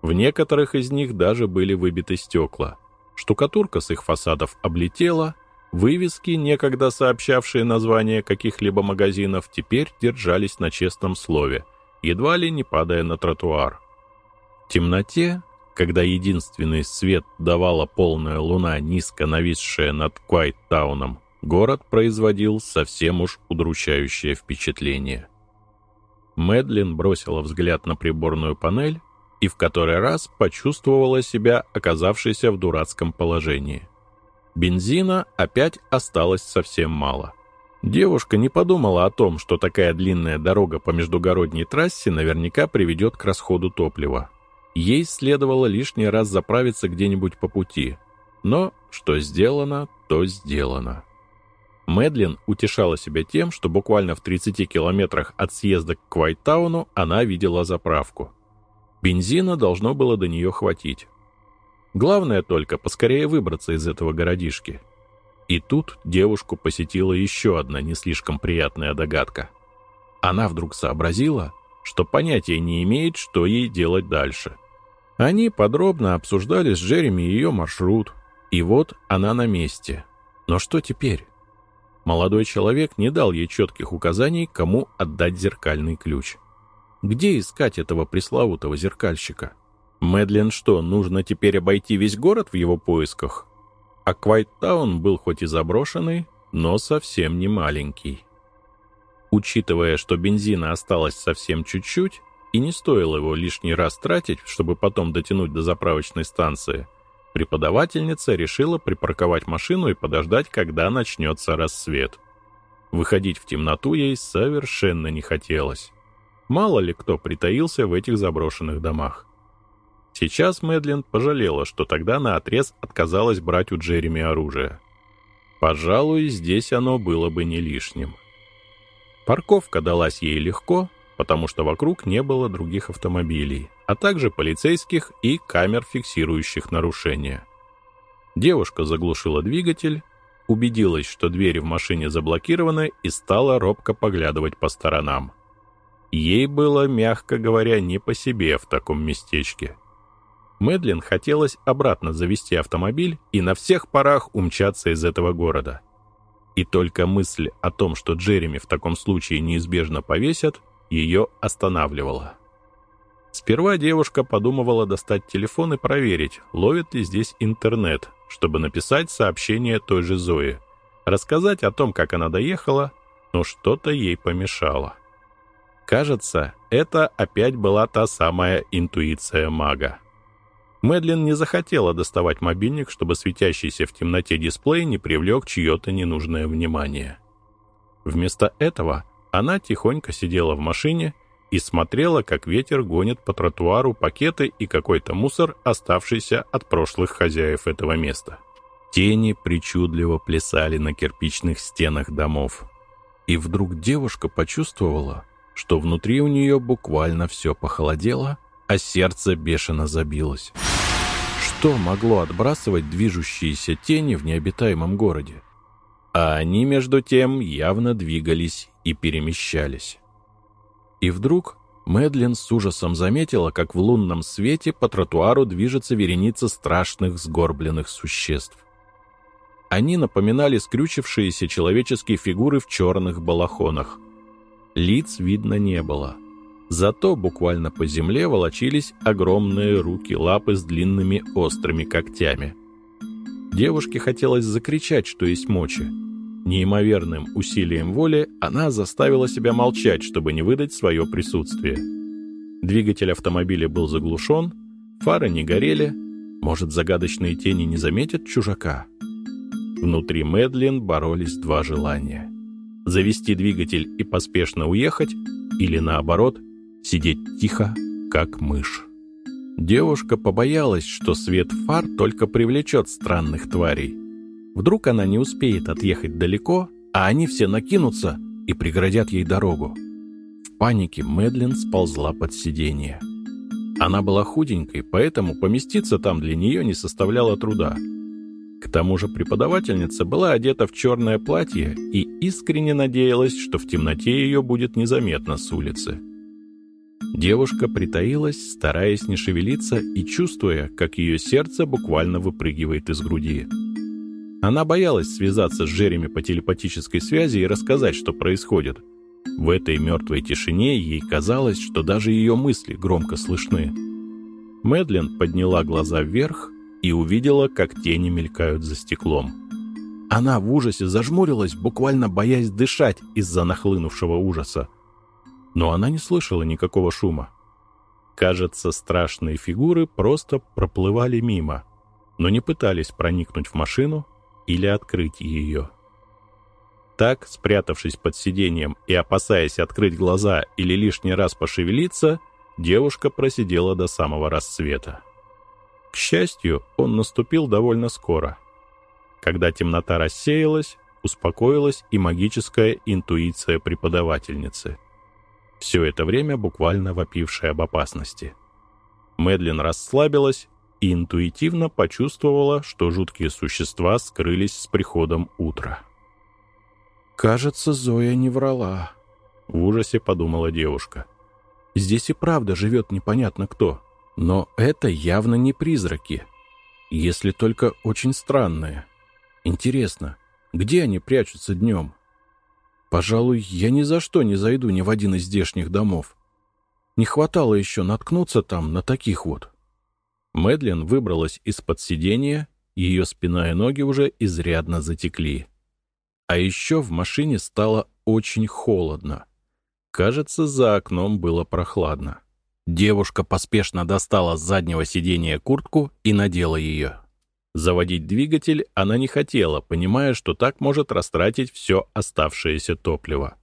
Speaker 1: В некоторых из них даже были выбиты стекла. Штукатурка с их фасадов облетела, вывески, некогда сообщавшие название каких-либо магазинов, теперь держались на честном слове, едва ли не падая на тротуар. В темноте, когда единственный свет давала полная луна, низко нависшая над Квайт-тауном, город производил совсем уж удручающее впечатление. Мэдлин бросила взгляд на приборную панель и в который раз почувствовала себя оказавшейся в дурацком положении. Бензина опять осталось совсем мало. Девушка не подумала о том, что такая длинная дорога по междугородней трассе наверняка приведет к расходу топлива. Ей следовало лишний раз заправиться где-нибудь по пути. Но что сделано, то сделано. Мэдлин утешала себя тем, что буквально в 30 километрах от съезда к Квайтауну она видела заправку. Бензина должно было до нее хватить. Главное только поскорее выбраться из этого городишки. И тут девушку посетила еще одна не слишком приятная догадка. Она вдруг сообразила, что понятия не имеет, что ей делать дальше. Они подробно обсуждали с Джереми ее маршрут, и вот она на месте. Но что теперь? Молодой человек не дал ей четких указаний, кому отдать зеркальный ключ. Где искать этого пресловутого зеркальщика? Мэдлин что, нужно теперь обойти весь город в его поисках? А Квайттаун был хоть и заброшенный, но совсем не маленький. Учитывая, что бензина осталось совсем чуть-чуть, и не стоило его лишний раз тратить, чтобы потом дотянуть до заправочной станции, преподавательница решила припарковать машину и подождать, когда начнется рассвет. Выходить в темноту ей совершенно не хотелось. Мало ли кто притаился в этих заброшенных домах. Сейчас Мэдлин пожалела, что тогда на отрез отказалась брать у Джереми оружие. Пожалуй, здесь оно было бы не лишним. Парковка далась ей легко, потому что вокруг не было других автомобилей, а также полицейских и камер, фиксирующих нарушения. Девушка заглушила двигатель, убедилась, что двери в машине заблокированы и стала робко поглядывать по сторонам. Ей было, мягко говоря, не по себе в таком местечке. Мэдлин хотелось обратно завести автомобиль и на всех парах умчаться из этого города. И только мысль о том, что Джереми в таком случае неизбежно повесят, ее останавливала. Сперва девушка подумывала достать телефон и проверить, ловит ли здесь интернет, чтобы написать сообщение той же Зои, рассказать о том, как она доехала, но что-то ей помешало. Кажется, это опять была та самая интуиция мага. Мэдлин не захотела доставать мобильник, чтобы светящийся в темноте дисплей не привлек чье-то ненужное внимание. Вместо этого она тихонько сидела в машине и смотрела, как ветер гонит по тротуару пакеты и какой-то мусор, оставшийся от прошлых хозяев этого места. Тени причудливо плясали на кирпичных стенах домов. И вдруг девушка почувствовала, что внутри у нее буквально все похолодело, а сердце бешено забилось. Что могло отбрасывать движущиеся тени в необитаемом городе? А они, между тем, явно двигались
Speaker 2: и перемещались. И вдруг Мэдлин с ужасом заметила, как в лунном свете по тротуару движется вереница страшных сгорбленных существ. Они напоминали скрючившиеся человеческие фигуры в черных балахонах. Лиц видно не было. Зато буквально по земле волочились огромные руки, лапы с длинными острыми когтями. Девушке хотелось закричать, что есть мочи. Неимоверным усилием воли она заставила себя молчать, чтобы не выдать свое присутствие. Двигатель автомобиля был заглушен, фары не горели, может, загадочные тени не заметят чужака? Внутри Мэдлин боролись два желания. Завести двигатель и поспешно уехать, или наоборот, сидеть тихо, как мышь. Девушка побоялась, что свет фар только привлечет странных тварей. Вдруг она не успеет отъехать далеко, а они все накинутся и преградят ей дорогу. В панике Мэдлин сползла под сиденье. Она была худенькой, поэтому поместиться там для нее не составляло труда. К тому же преподавательница была одета в черное платье и искренне надеялась, что в темноте ее будет незаметно с улицы. Девушка притаилась, стараясь не шевелиться и чувствуя, как ее сердце буквально выпрыгивает из груди. Она боялась связаться с Джереми по телепатической связи и рассказать, что происходит. В этой мертвой тишине ей казалось, что даже ее мысли громко слышны. Мэдлин подняла глаза вверх и увидела, как тени мелькают за стеклом. Она в ужасе зажмурилась, буквально боясь дышать из-за нахлынувшего ужаса. Но она не слышала никакого шума. Кажется, страшные фигуры просто проплывали мимо, но не пытались проникнуть в машину или открыть ее. Так, спрятавшись под сиденьем и опасаясь открыть глаза или лишний раз пошевелиться, девушка просидела до самого рассвета. К счастью, он наступил довольно скоро. Когда темнота рассеялась, успокоилась и магическая интуиция преподавательницы. Все это время буквально вопившая об опасности. Мэдлин расслабилась и интуитивно почувствовала, что жуткие существа скрылись с приходом утра. «Кажется, Зоя не врала», — в ужасе подумала девушка. «Здесь и правда живет непонятно кто, но это явно не призраки, если только очень странные. Интересно, где они прячутся днем? Пожалуй, я ни за что не зайду ни в один из здешних домов. Не хватало еще наткнуться там на таких вот». Мэдлин выбралась из-под сиденья, ее спина и ноги уже изрядно затекли. А еще в машине стало очень холодно. Кажется, за окном было прохладно. Девушка поспешно достала с заднего сиденья куртку и надела ее. Заводить двигатель она не хотела, понимая, что так может растратить все оставшееся топливо.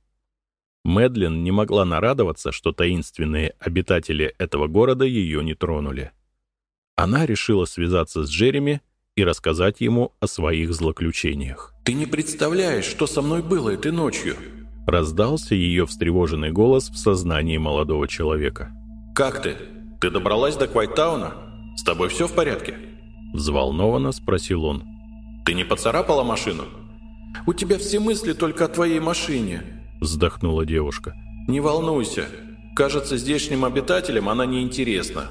Speaker 2: Мэдлин не могла нарадоваться, что таинственные обитатели этого города ее не тронули она решила связаться с Джереми и рассказать ему о своих злоключениях.
Speaker 4: «Ты не представляешь, что со мной было этой ночью!»
Speaker 2: Раздался ее встревоженный голос в сознании молодого человека.
Speaker 4: «Как ты? Ты добралась до Квайтауна? С тобой все в порядке?»
Speaker 2: Взволнованно спросил он.
Speaker 4: «Ты не поцарапала машину?» «У тебя все мысли только о твоей машине»,
Speaker 2: вздохнула девушка.
Speaker 4: «Не волнуйся. Кажется, здешним обитателям она не интересна.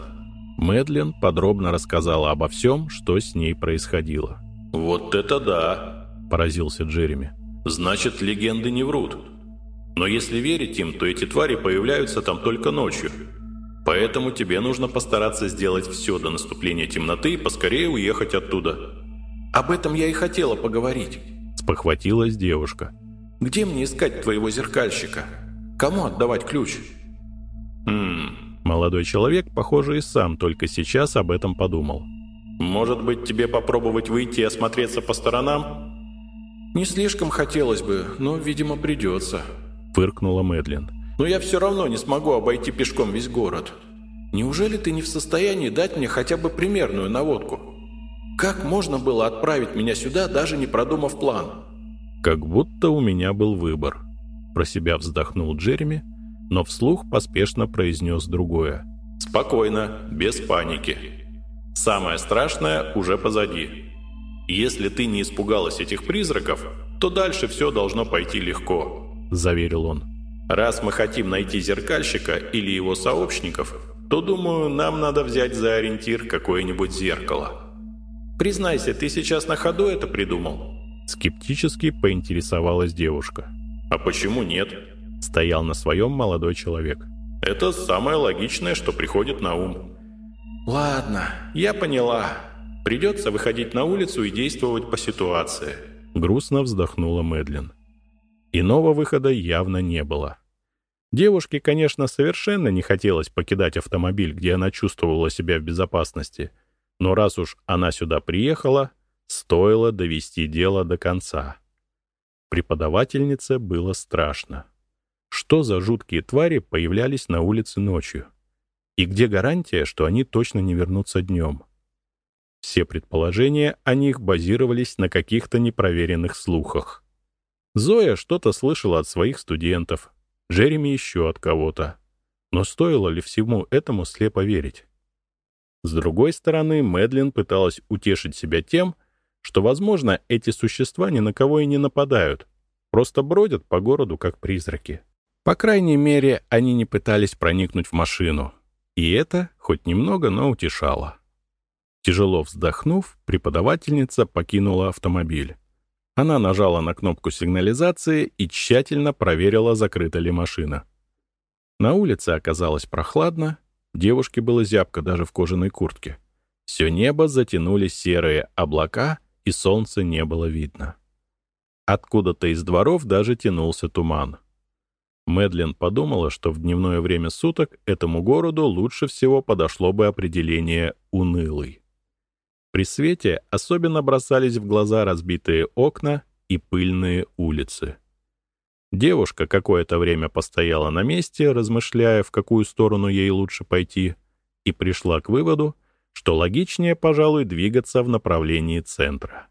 Speaker 2: Мэдлин подробно рассказала обо всем, что с ней происходило.
Speaker 4: «Вот это да!»
Speaker 2: – поразился Джереми.
Speaker 4: «Значит, легенды не врут. Но если верить им, то эти твари появляются там только ночью. Поэтому тебе нужно постараться сделать все до наступления темноты и поскорее уехать оттуда». «Об этом я и хотела поговорить», –
Speaker 2: спохватилась девушка.
Speaker 4: «Где мне искать твоего зеркальщика? Кому отдавать ключ?»
Speaker 2: «Хм, Молодой человек, похоже, и сам только сейчас об этом подумал.
Speaker 4: «Может быть, тебе попробовать выйти и осмотреться по сторонам?» «Не слишком хотелось бы, но, видимо, придется», — фыркнула Мэдлин. «Но я все равно не смогу обойти пешком весь город. Неужели ты не в состоянии дать мне хотя бы примерную наводку? Как можно было отправить меня сюда, даже не продумав план?»
Speaker 2: «Как будто у меня был выбор», — про себя вздохнул Джереми, — но вслух поспешно произнес другое.
Speaker 4: «Спокойно, без паники. Самое страшное уже позади. Если ты не испугалась этих призраков, то дальше все должно пойти легко.
Speaker 1: — заверил он.
Speaker 5: «Раз мы хотим найти зеркальщика или его сообщников, то, думаю, нам надо взять за ориентир какое-нибудь зеркало. Признайся, ты сейчас на ходу это придумал?»
Speaker 1: Скептически поинтересовалась девушка.
Speaker 5: «А почему нет?»
Speaker 1: Стоял на своем молодой человек.
Speaker 5: «Это самое логичное, что приходит на ум». «Ладно, я поняла. Придется выходить на улицу и действовать по ситуации».
Speaker 1: Грустно вздохнула Мэдлин. Иного выхода явно не было. Девушке, конечно, совершенно не хотелось покидать автомобиль, где она чувствовала себя в безопасности. Но раз уж она сюда приехала, стоило довести дело до конца. Преподавательнице было страшно. Что за жуткие твари появлялись на улице ночью? И где гарантия, что они точно не вернутся днем? Все предположения о них базировались на каких-то непроверенных слухах. Зоя что-то слышала от своих студентов, Джереми еще от кого-то. Но стоило ли всему этому слепо верить? С другой стороны, Мэдлин пыталась утешить себя тем, что, возможно, эти существа ни на кого и не нападают, просто бродят по городу как призраки. По крайней мере, они не пытались проникнуть в машину. И это хоть немного, но утешало. Тяжело вздохнув, преподавательница покинула автомобиль. Она нажала на кнопку сигнализации и тщательно проверила, закрыта ли машина. На улице оказалось прохладно, девушке было зябко даже в кожаной куртке. Все небо затянули серые облака, и солнца не было видно. Откуда-то из дворов даже тянулся туман. Мэдлин подумала, что в дневное время суток этому городу лучше всего подошло бы определение «унылый». При свете особенно бросались в глаза разбитые окна и пыльные улицы. Девушка какое-то время постояла на месте, размышляя, в какую сторону ей лучше пойти, и пришла к выводу, что логичнее, пожалуй, двигаться в направлении центра.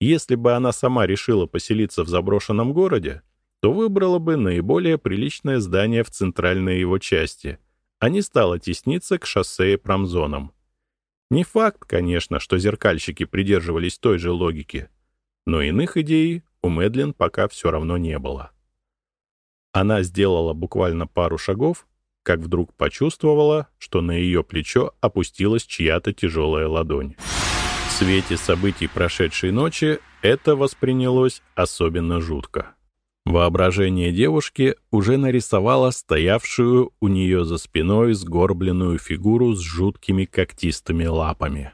Speaker 1: Если бы она сама решила поселиться в заброшенном городе, то выбрала бы наиболее приличное здание в центральной его части, а не стала тесниться к шоссе и промзонам. Не факт, конечно, что зеркальщики придерживались той же логики, но иных идей у Мэдлин пока все равно не было. Она сделала буквально пару шагов, как вдруг почувствовала, что на ее плечо опустилась чья-то тяжелая ладонь. В свете событий прошедшей ночи это воспринялось особенно жутко. Воображение девушки уже нарисовало стоявшую у нее за спиной сгорбленную фигуру с жуткими когтистыми лапами.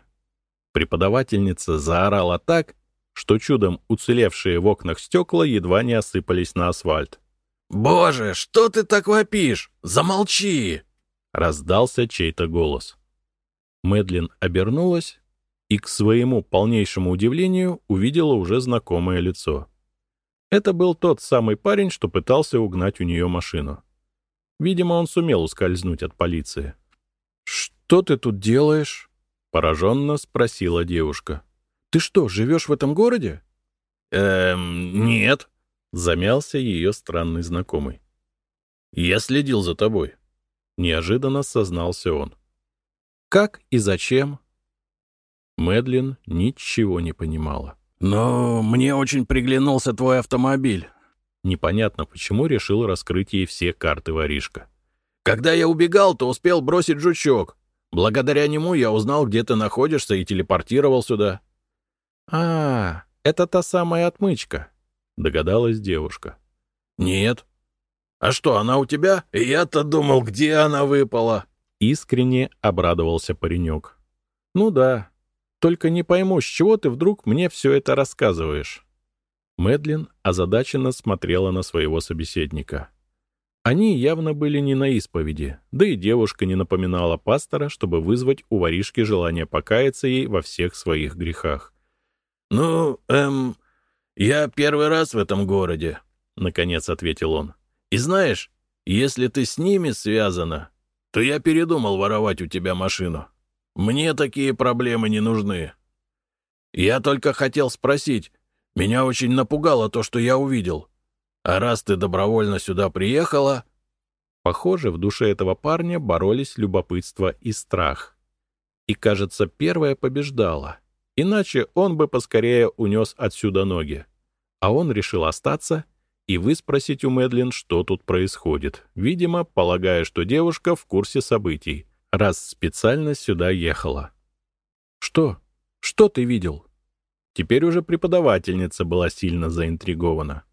Speaker 1: Преподавательница заорала так, что чудом уцелевшие в окнах стекла едва не осыпались на асфальт.
Speaker 2: «Боже, что ты так вопишь? Замолчи!»
Speaker 1: — раздался чей-то голос. Мэдлин обернулась и, к своему полнейшему удивлению, увидела уже знакомое лицо — это был тот самый парень, что пытался угнать у нее машину. Видимо, он сумел ускользнуть от полиции.
Speaker 3: «Что ты тут делаешь?»
Speaker 1: — пораженно спросила девушка.
Speaker 3: «Ты что, живешь в этом городе?»
Speaker 2: «Эм, нет», —
Speaker 1: замялся ее странный знакомый.
Speaker 2: «Я следил за тобой», —
Speaker 1: неожиданно сознался он.
Speaker 3: «Как и зачем?»
Speaker 1: Мэдлин ничего не понимала.
Speaker 2: «Но мне очень приглянулся твой автомобиль».
Speaker 1: Непонятно, почему решил раскрыть ей все карты воришка.
Speaker 2: «Когда я убегал, то успел бросить жучок. Благодаря нему я узнал, где ты находишься, и телепортировал сюда».
Speaker 3: «А, это та самая отмычка», —
Speaker 1: догадалась девушка.
Speaker 2: «Нет». «А что, она у тебя? Я-то думал, где она выпала».
Speaker 1: Искренне обрадовался паренек. «Ну да, только не пойму, с чего ты вдруг мне все это рассказываешь?» Мэдлин озадаченно смотрела на своего собеседника. Они явно были не на исповеди, да и девушка не напоминала пастора, чтобы вызвать у воришки желание покаяться ей во всех своих грехах.
Speaker 2: «Ну, эм, я первый раз в этом городе», — наконец ответил он. «И знаешь, если ты с ними связана, то я передумал воровать у тебя машину. Мне такие проблемы не нужны. Я только хотел спросить, меня очень напугало то, что я увидел. А раз ты добровольно сюда приехала...»
Speaker 1: Похоже, в душе этого парня боролись любопытство и страх. И, кажется, первое побеждало. Иначе он бы поскорее унес отсюда ноги. А он решил остаться и выспросить у Мэдлин, что тут происходит, видимо, полагая, что девушка в курсе событий, раз специально сюда ехала. «Что? Что ты видел?» Теперь уже преподавательница была сильно заинтригована.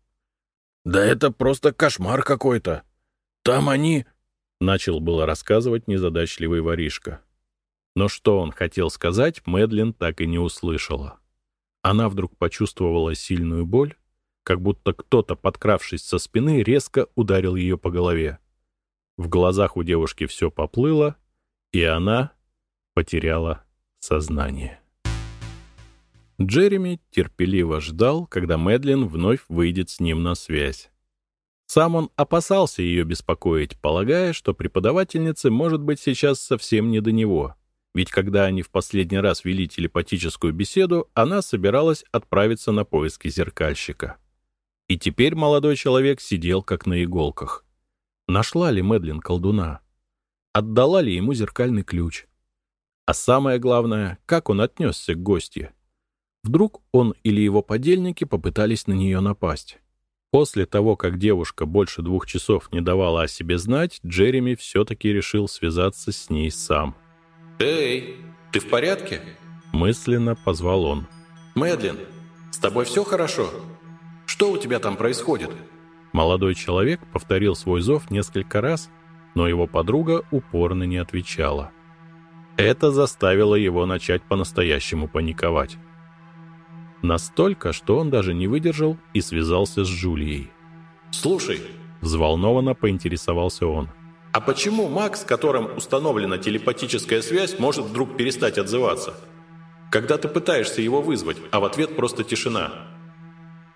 Speaker 2: «Да это просто кошмар какой-то. Там они...»
Speaker 1: Начал было рассказывать незадачливый воришка. Но что он хотел сказать, Мэдлин так и не услышала. Она вдруг почувствовала сильную боль, как будто кто-то, подкравшись со спины, резко ударил ее по голове. В глазах у девушки все поплыло, и она потеряла сознание. Джереми терпеливо ждал, когда Мэдлин вновь выйдет с ним на связь. Сам он опасался ее беспокоить, полагая, что преподавательнице может быть сейчас совсем не до него. Ведь когда они в последний раз вели телепатическую беседу, она собиралась отправиться на поиски зеркальщика. И теперь молодой человек сидел как на иголках. Нашла ли Мэдлин колдуна? Отдала ли ему зеркальный ключ? А самое главное, как он отнесся к гостье? Вдруг он или его подельники попытались на нее напасть? После того, как девушка больше двух часов не давала о себе знать, Джереми все-таки решил связаться с ней сам.
Speaker 4: «Эй, ты в порядке?»
Speaker 1: Мысленно позвал он.
Speaker 4: «Мэдлин, с тобой все хорошо? Что у тебя там происходит?»
Speaker 1: Молодой человек повторил свой зов несколько раз, но его подруга упорно не отвечала. Это заставило его начать по-настоящему паниковать. Настолько, что он даже не выдержал и связался с Жулией.
Speaker 4: «Слушай», —
Speaker 1: взволнованно поинтересовался он.
Speaker 4: «А почему маг, с которым установлена телепатическая связь, может вдруг перестать отзываться? Когда ты пытаешься его вызвать, а в ответ просто тишина».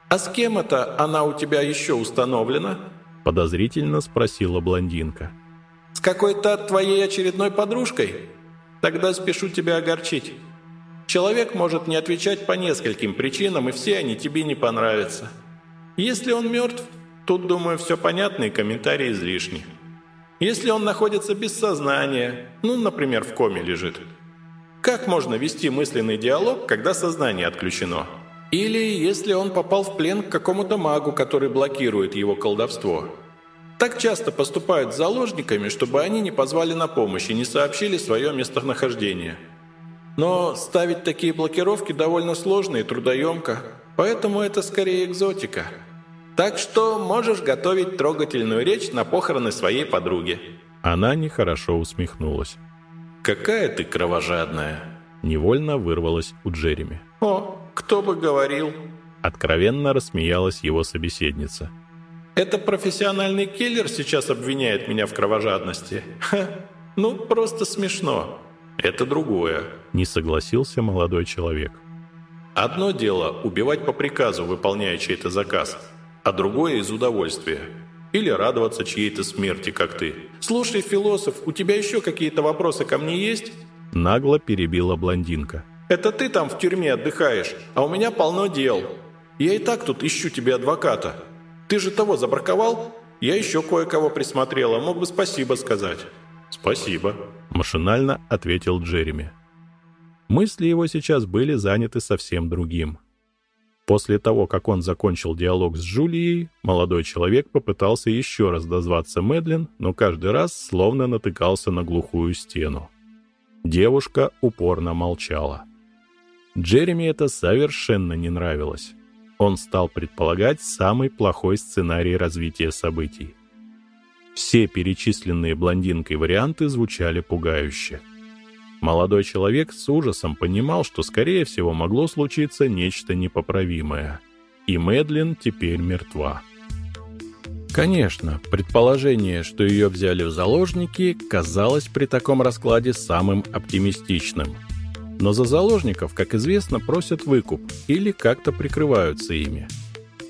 Speaker 4: «А с кем это она у тебя еще установлена?»
Speaker 1: — подозрительно спросила блондинка.
Speaker 4: «С какой-то твоей очередной подружкой? Тогда спешу тебя огорчить». Человек может не отвечать по нескольким причинам, и все они тебе не понравятся. Если он мертв, тут, думаю, все понятно и комментарии излишни. Если он находится без сознания, ну, например, в коме лежит, как можно вести мысленный диалог, когда сознание отключено? Или если он попал в плен к какому-то магу, который блокирует его колдовство. Так часто поступают с заложниками, чтобы они не позвали на помощь и не сообщили свое местонахождение – но ставить такие блокировки довольно сложно и трудоемко, поэтому это скорее экзотика. Так что можешь готовить трогательную речь на похороны своей подруги».
Speaker 1: Она нехорошо усмехнулась.
Speaker 4: «Какая ты кровожадная!»
Speaker 1: Невольно вырвалась у Джереми.
Speaker 4: «О, кто бы говорил!»
Speaker 1: Откровенно рассмеялась его собеседница.
Speaker 4: «Это профессиональный киллер сейчас обвиняет меня в кровожадности? Ха, ну, просто смешно. Это другое», —
Speaker 1: не согласился молодой человек.
Speaker 4: «Одно дело — убивать по приказу, выполняя чей-то заказ, а другое — из удовольствия. Или радоваться чьей-то смерти, как ты. Слушай, философ, у тебя еще какие-то вопросы ко мне есть?»
Speaker 1: Нагло перебила блондинка.
Speaker 4: «Это ты там в тюрьме отдыхаешь, а у меня полно дел. Я и так тут ищу тебе адвоката. Ты же того забраковал? Я еще кое-кого присмотрела, мог бы спасибо сказать».
Speaker 1: «Спасибо», — машинально ответил Джереми. Мысли его сейчас были заняты совсем другим. После того, как он закончил диалог с Джулией, молодой человек попытался еще раз дозваться Мэдлин, но каждый раз словно натыкался на глухую стену. Девушка упорно молчала. Джереми это совершенно не нравилось. Он стал предполагать самый плохой сценарий развития событий. Все перечисленные блондинкой варианты звучали пугающе. Молодой человек с ужасом понимал, что, скорее всего, могло случиться нечто непоправимое. И Мэдлин теперь мертва. Конечно, предположение, что ее взяли в заложники, казалось при таком раскладе самым оптимистичным. Но за заложников, как известно, просят выкуп или как-то прикрываются ими.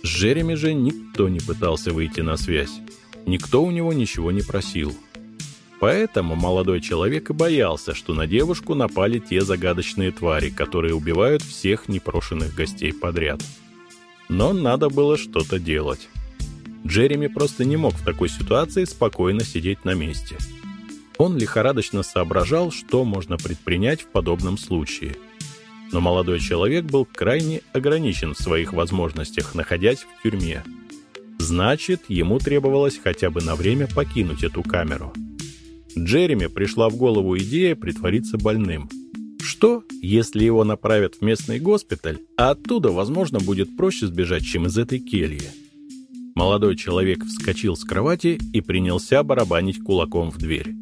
Speaker 1: С Джереми же никто не пытался выйти на связь. Никто у него ничего не просил. Поэтому молодой человек и боялся, что на девушку напали те загадочные твари, которые убивают всех непрошенных гостей подряд. Но надо было что-то делать. Джереми просто не мог в такой ситуации спокойно сидеть на месте. Он лихорадочно соображал, что можно предпринять в подобном случае. Но молодой человек был крайне ограничен в своих возможностях, находясь в тюрьме – Значит, ему требовалось хотя бы на время покинуть эту камеру. Джереми пришла в голову идея притвориться больным. Что, если его направят в местный госпиталь, а оттуда, возможно, будет проще сбежать, чем из этой кельи? Молодой человек вскочил с кровати и принялся барабанить кулаком в дверь.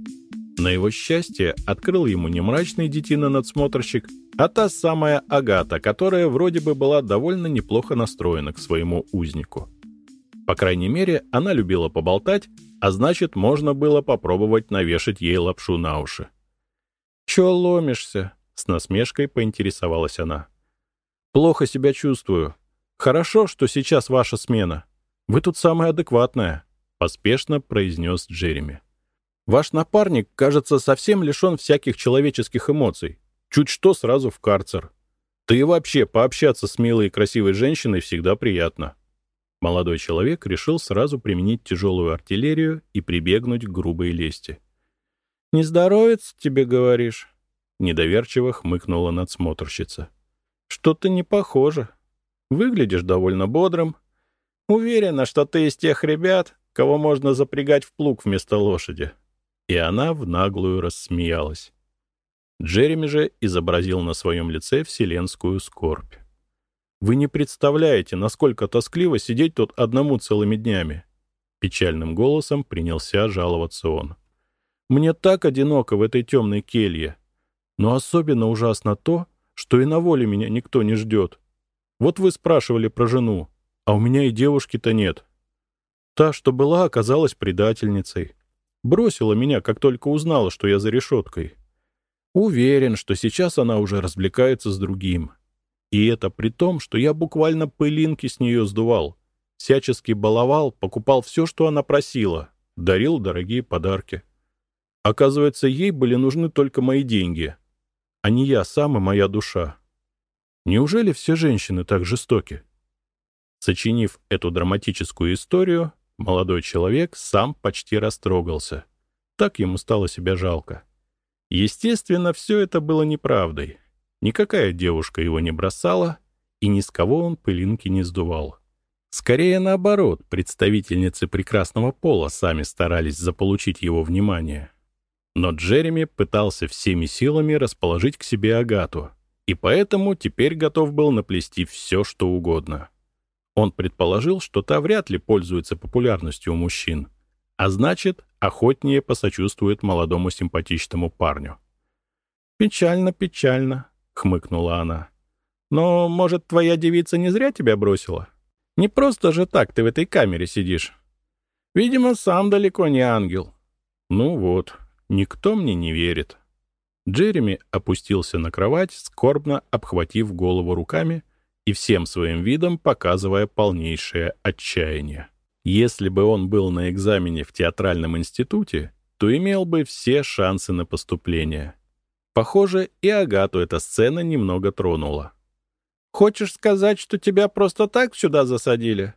Speaker 1: На его счастье открыл ему не мрачный детина-надсмотрщик, а та самая Агата, которая вроде бы была довольно неплохо настроена к своему узнику. По крайней мере, она любила поболтать, а значит, можно было попробовать навешать ей лапшу на уши. «Чё ломишься?» — с насмешкой поинтересовалась она. «Плохо себя чувствую. Хорошо, что сейчас ваша смена. Вы тут самая адекватная», — поспешно произнес Джереми. Ваш напарник, кажется, совсем лишен всяких человеческих эмоций. Чуть что сразу в карцер. Да и вообще, пообщаться с милой и красивой женщиной всегда приятно. Молодой человек решил сразу применить тяжелую артиллерию и прибегнуть к грубой лести. «Не здоровится тебе, говоришь?» Недоверчиво хмыкнула надсмотрщица. «Что-то не похоже. Выглядишь довольно бодрым. Уверена, что ты из тех ребят, кого можно запрягать в плуг вместо лошади и она в наглую рассмеялась. Джереми же изобразил на своем лице вселенскую скорбь. «Вы не представляете, насколько тоскливо сидеть тут одному целыми днями!» Печальным голосом принялся жаловаться он. «Мне так одиноко в этой темной келье. Но особенно ужасно то, что и на воле меня никто не ждет. Вот вы спрашивали про жену, а у меня и девушки-то нет. Та, что была, оказалась предательницей. Бросила меня, как только узнала, что я за решеткой. Уверен, что сейчас она уже развлекается с другим. И это при том, что я буквально пылинки с нее сдувал. Всячески баловал, покупал все, что она просила. Дарил дорогие подарки. Оказывается, ей были нужны только мои деньги. А не я сам и моя душа. Неужели все женщины так жестоки? Сочинив эту драматическую историю, Молодой человек сам почти растрогался. Так ему стало себя жалко. Естественно, все это было неправдой. Никакая девушка его не бросала, и ни с кого он пылинки не сдувал. Скорее наоборот, представительницы прекрасного пола сами старались заполучить его внимание. Но Джереми пытался всеми силами расположить к себе Агату, и поэтому теперь готов был наплести все, что угодно. Он предположил, что та вряд ли пользуется популярностью у мужчин, а значит, охотнее посочувствует молодому симпатичному парню. «Печально, печально», — хмыкнула она. «Но, может, твоя девица не зря тебя бросила? Не просто же так ты в этой камере сидишь. Видимо, сам далеко не ангел. Ну вот, никто мне не верит». Джереми опустился на кровать, скорбно обхватив голову руками и всем своим видом показывая полнейшее отчаяние. Если бы он был на экзамене в театральном институте, то имел бы все шансы на поступление. Похоже, и Агату эта сцена немного тронула. «Хочешь сказать, что тебя просто так сюда засадили?»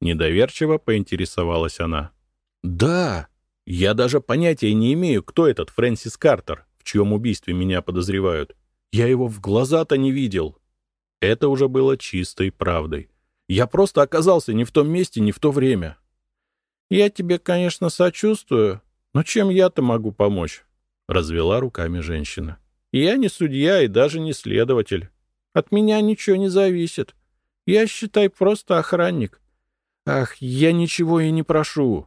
Speaker 1: Недоверчиво поинтересовалась она. «Да, я даже понятия не имею, кто этот Фрэнсис Картер, в чьем убийстве меня подозревают. Я его в глаза-то не видел». Это уже было чистой правдой. Я просто оказался не в том месте, не в то время. «Я тебе, конечно, сочувствую, но чем я-то могу помочь?» — развела руками женщина. «Я не судья и даже не следователь. От меня ничего не зависит. Я, считай, просто охранник. Ах, я ничего и не прошу».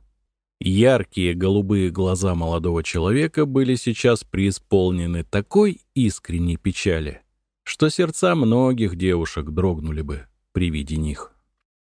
Speaker 1: Яркие голубые глаза молодого человека были сейчас преисполнены такой искренней печали, что сердца многих девушек дрогнули бы при виде них.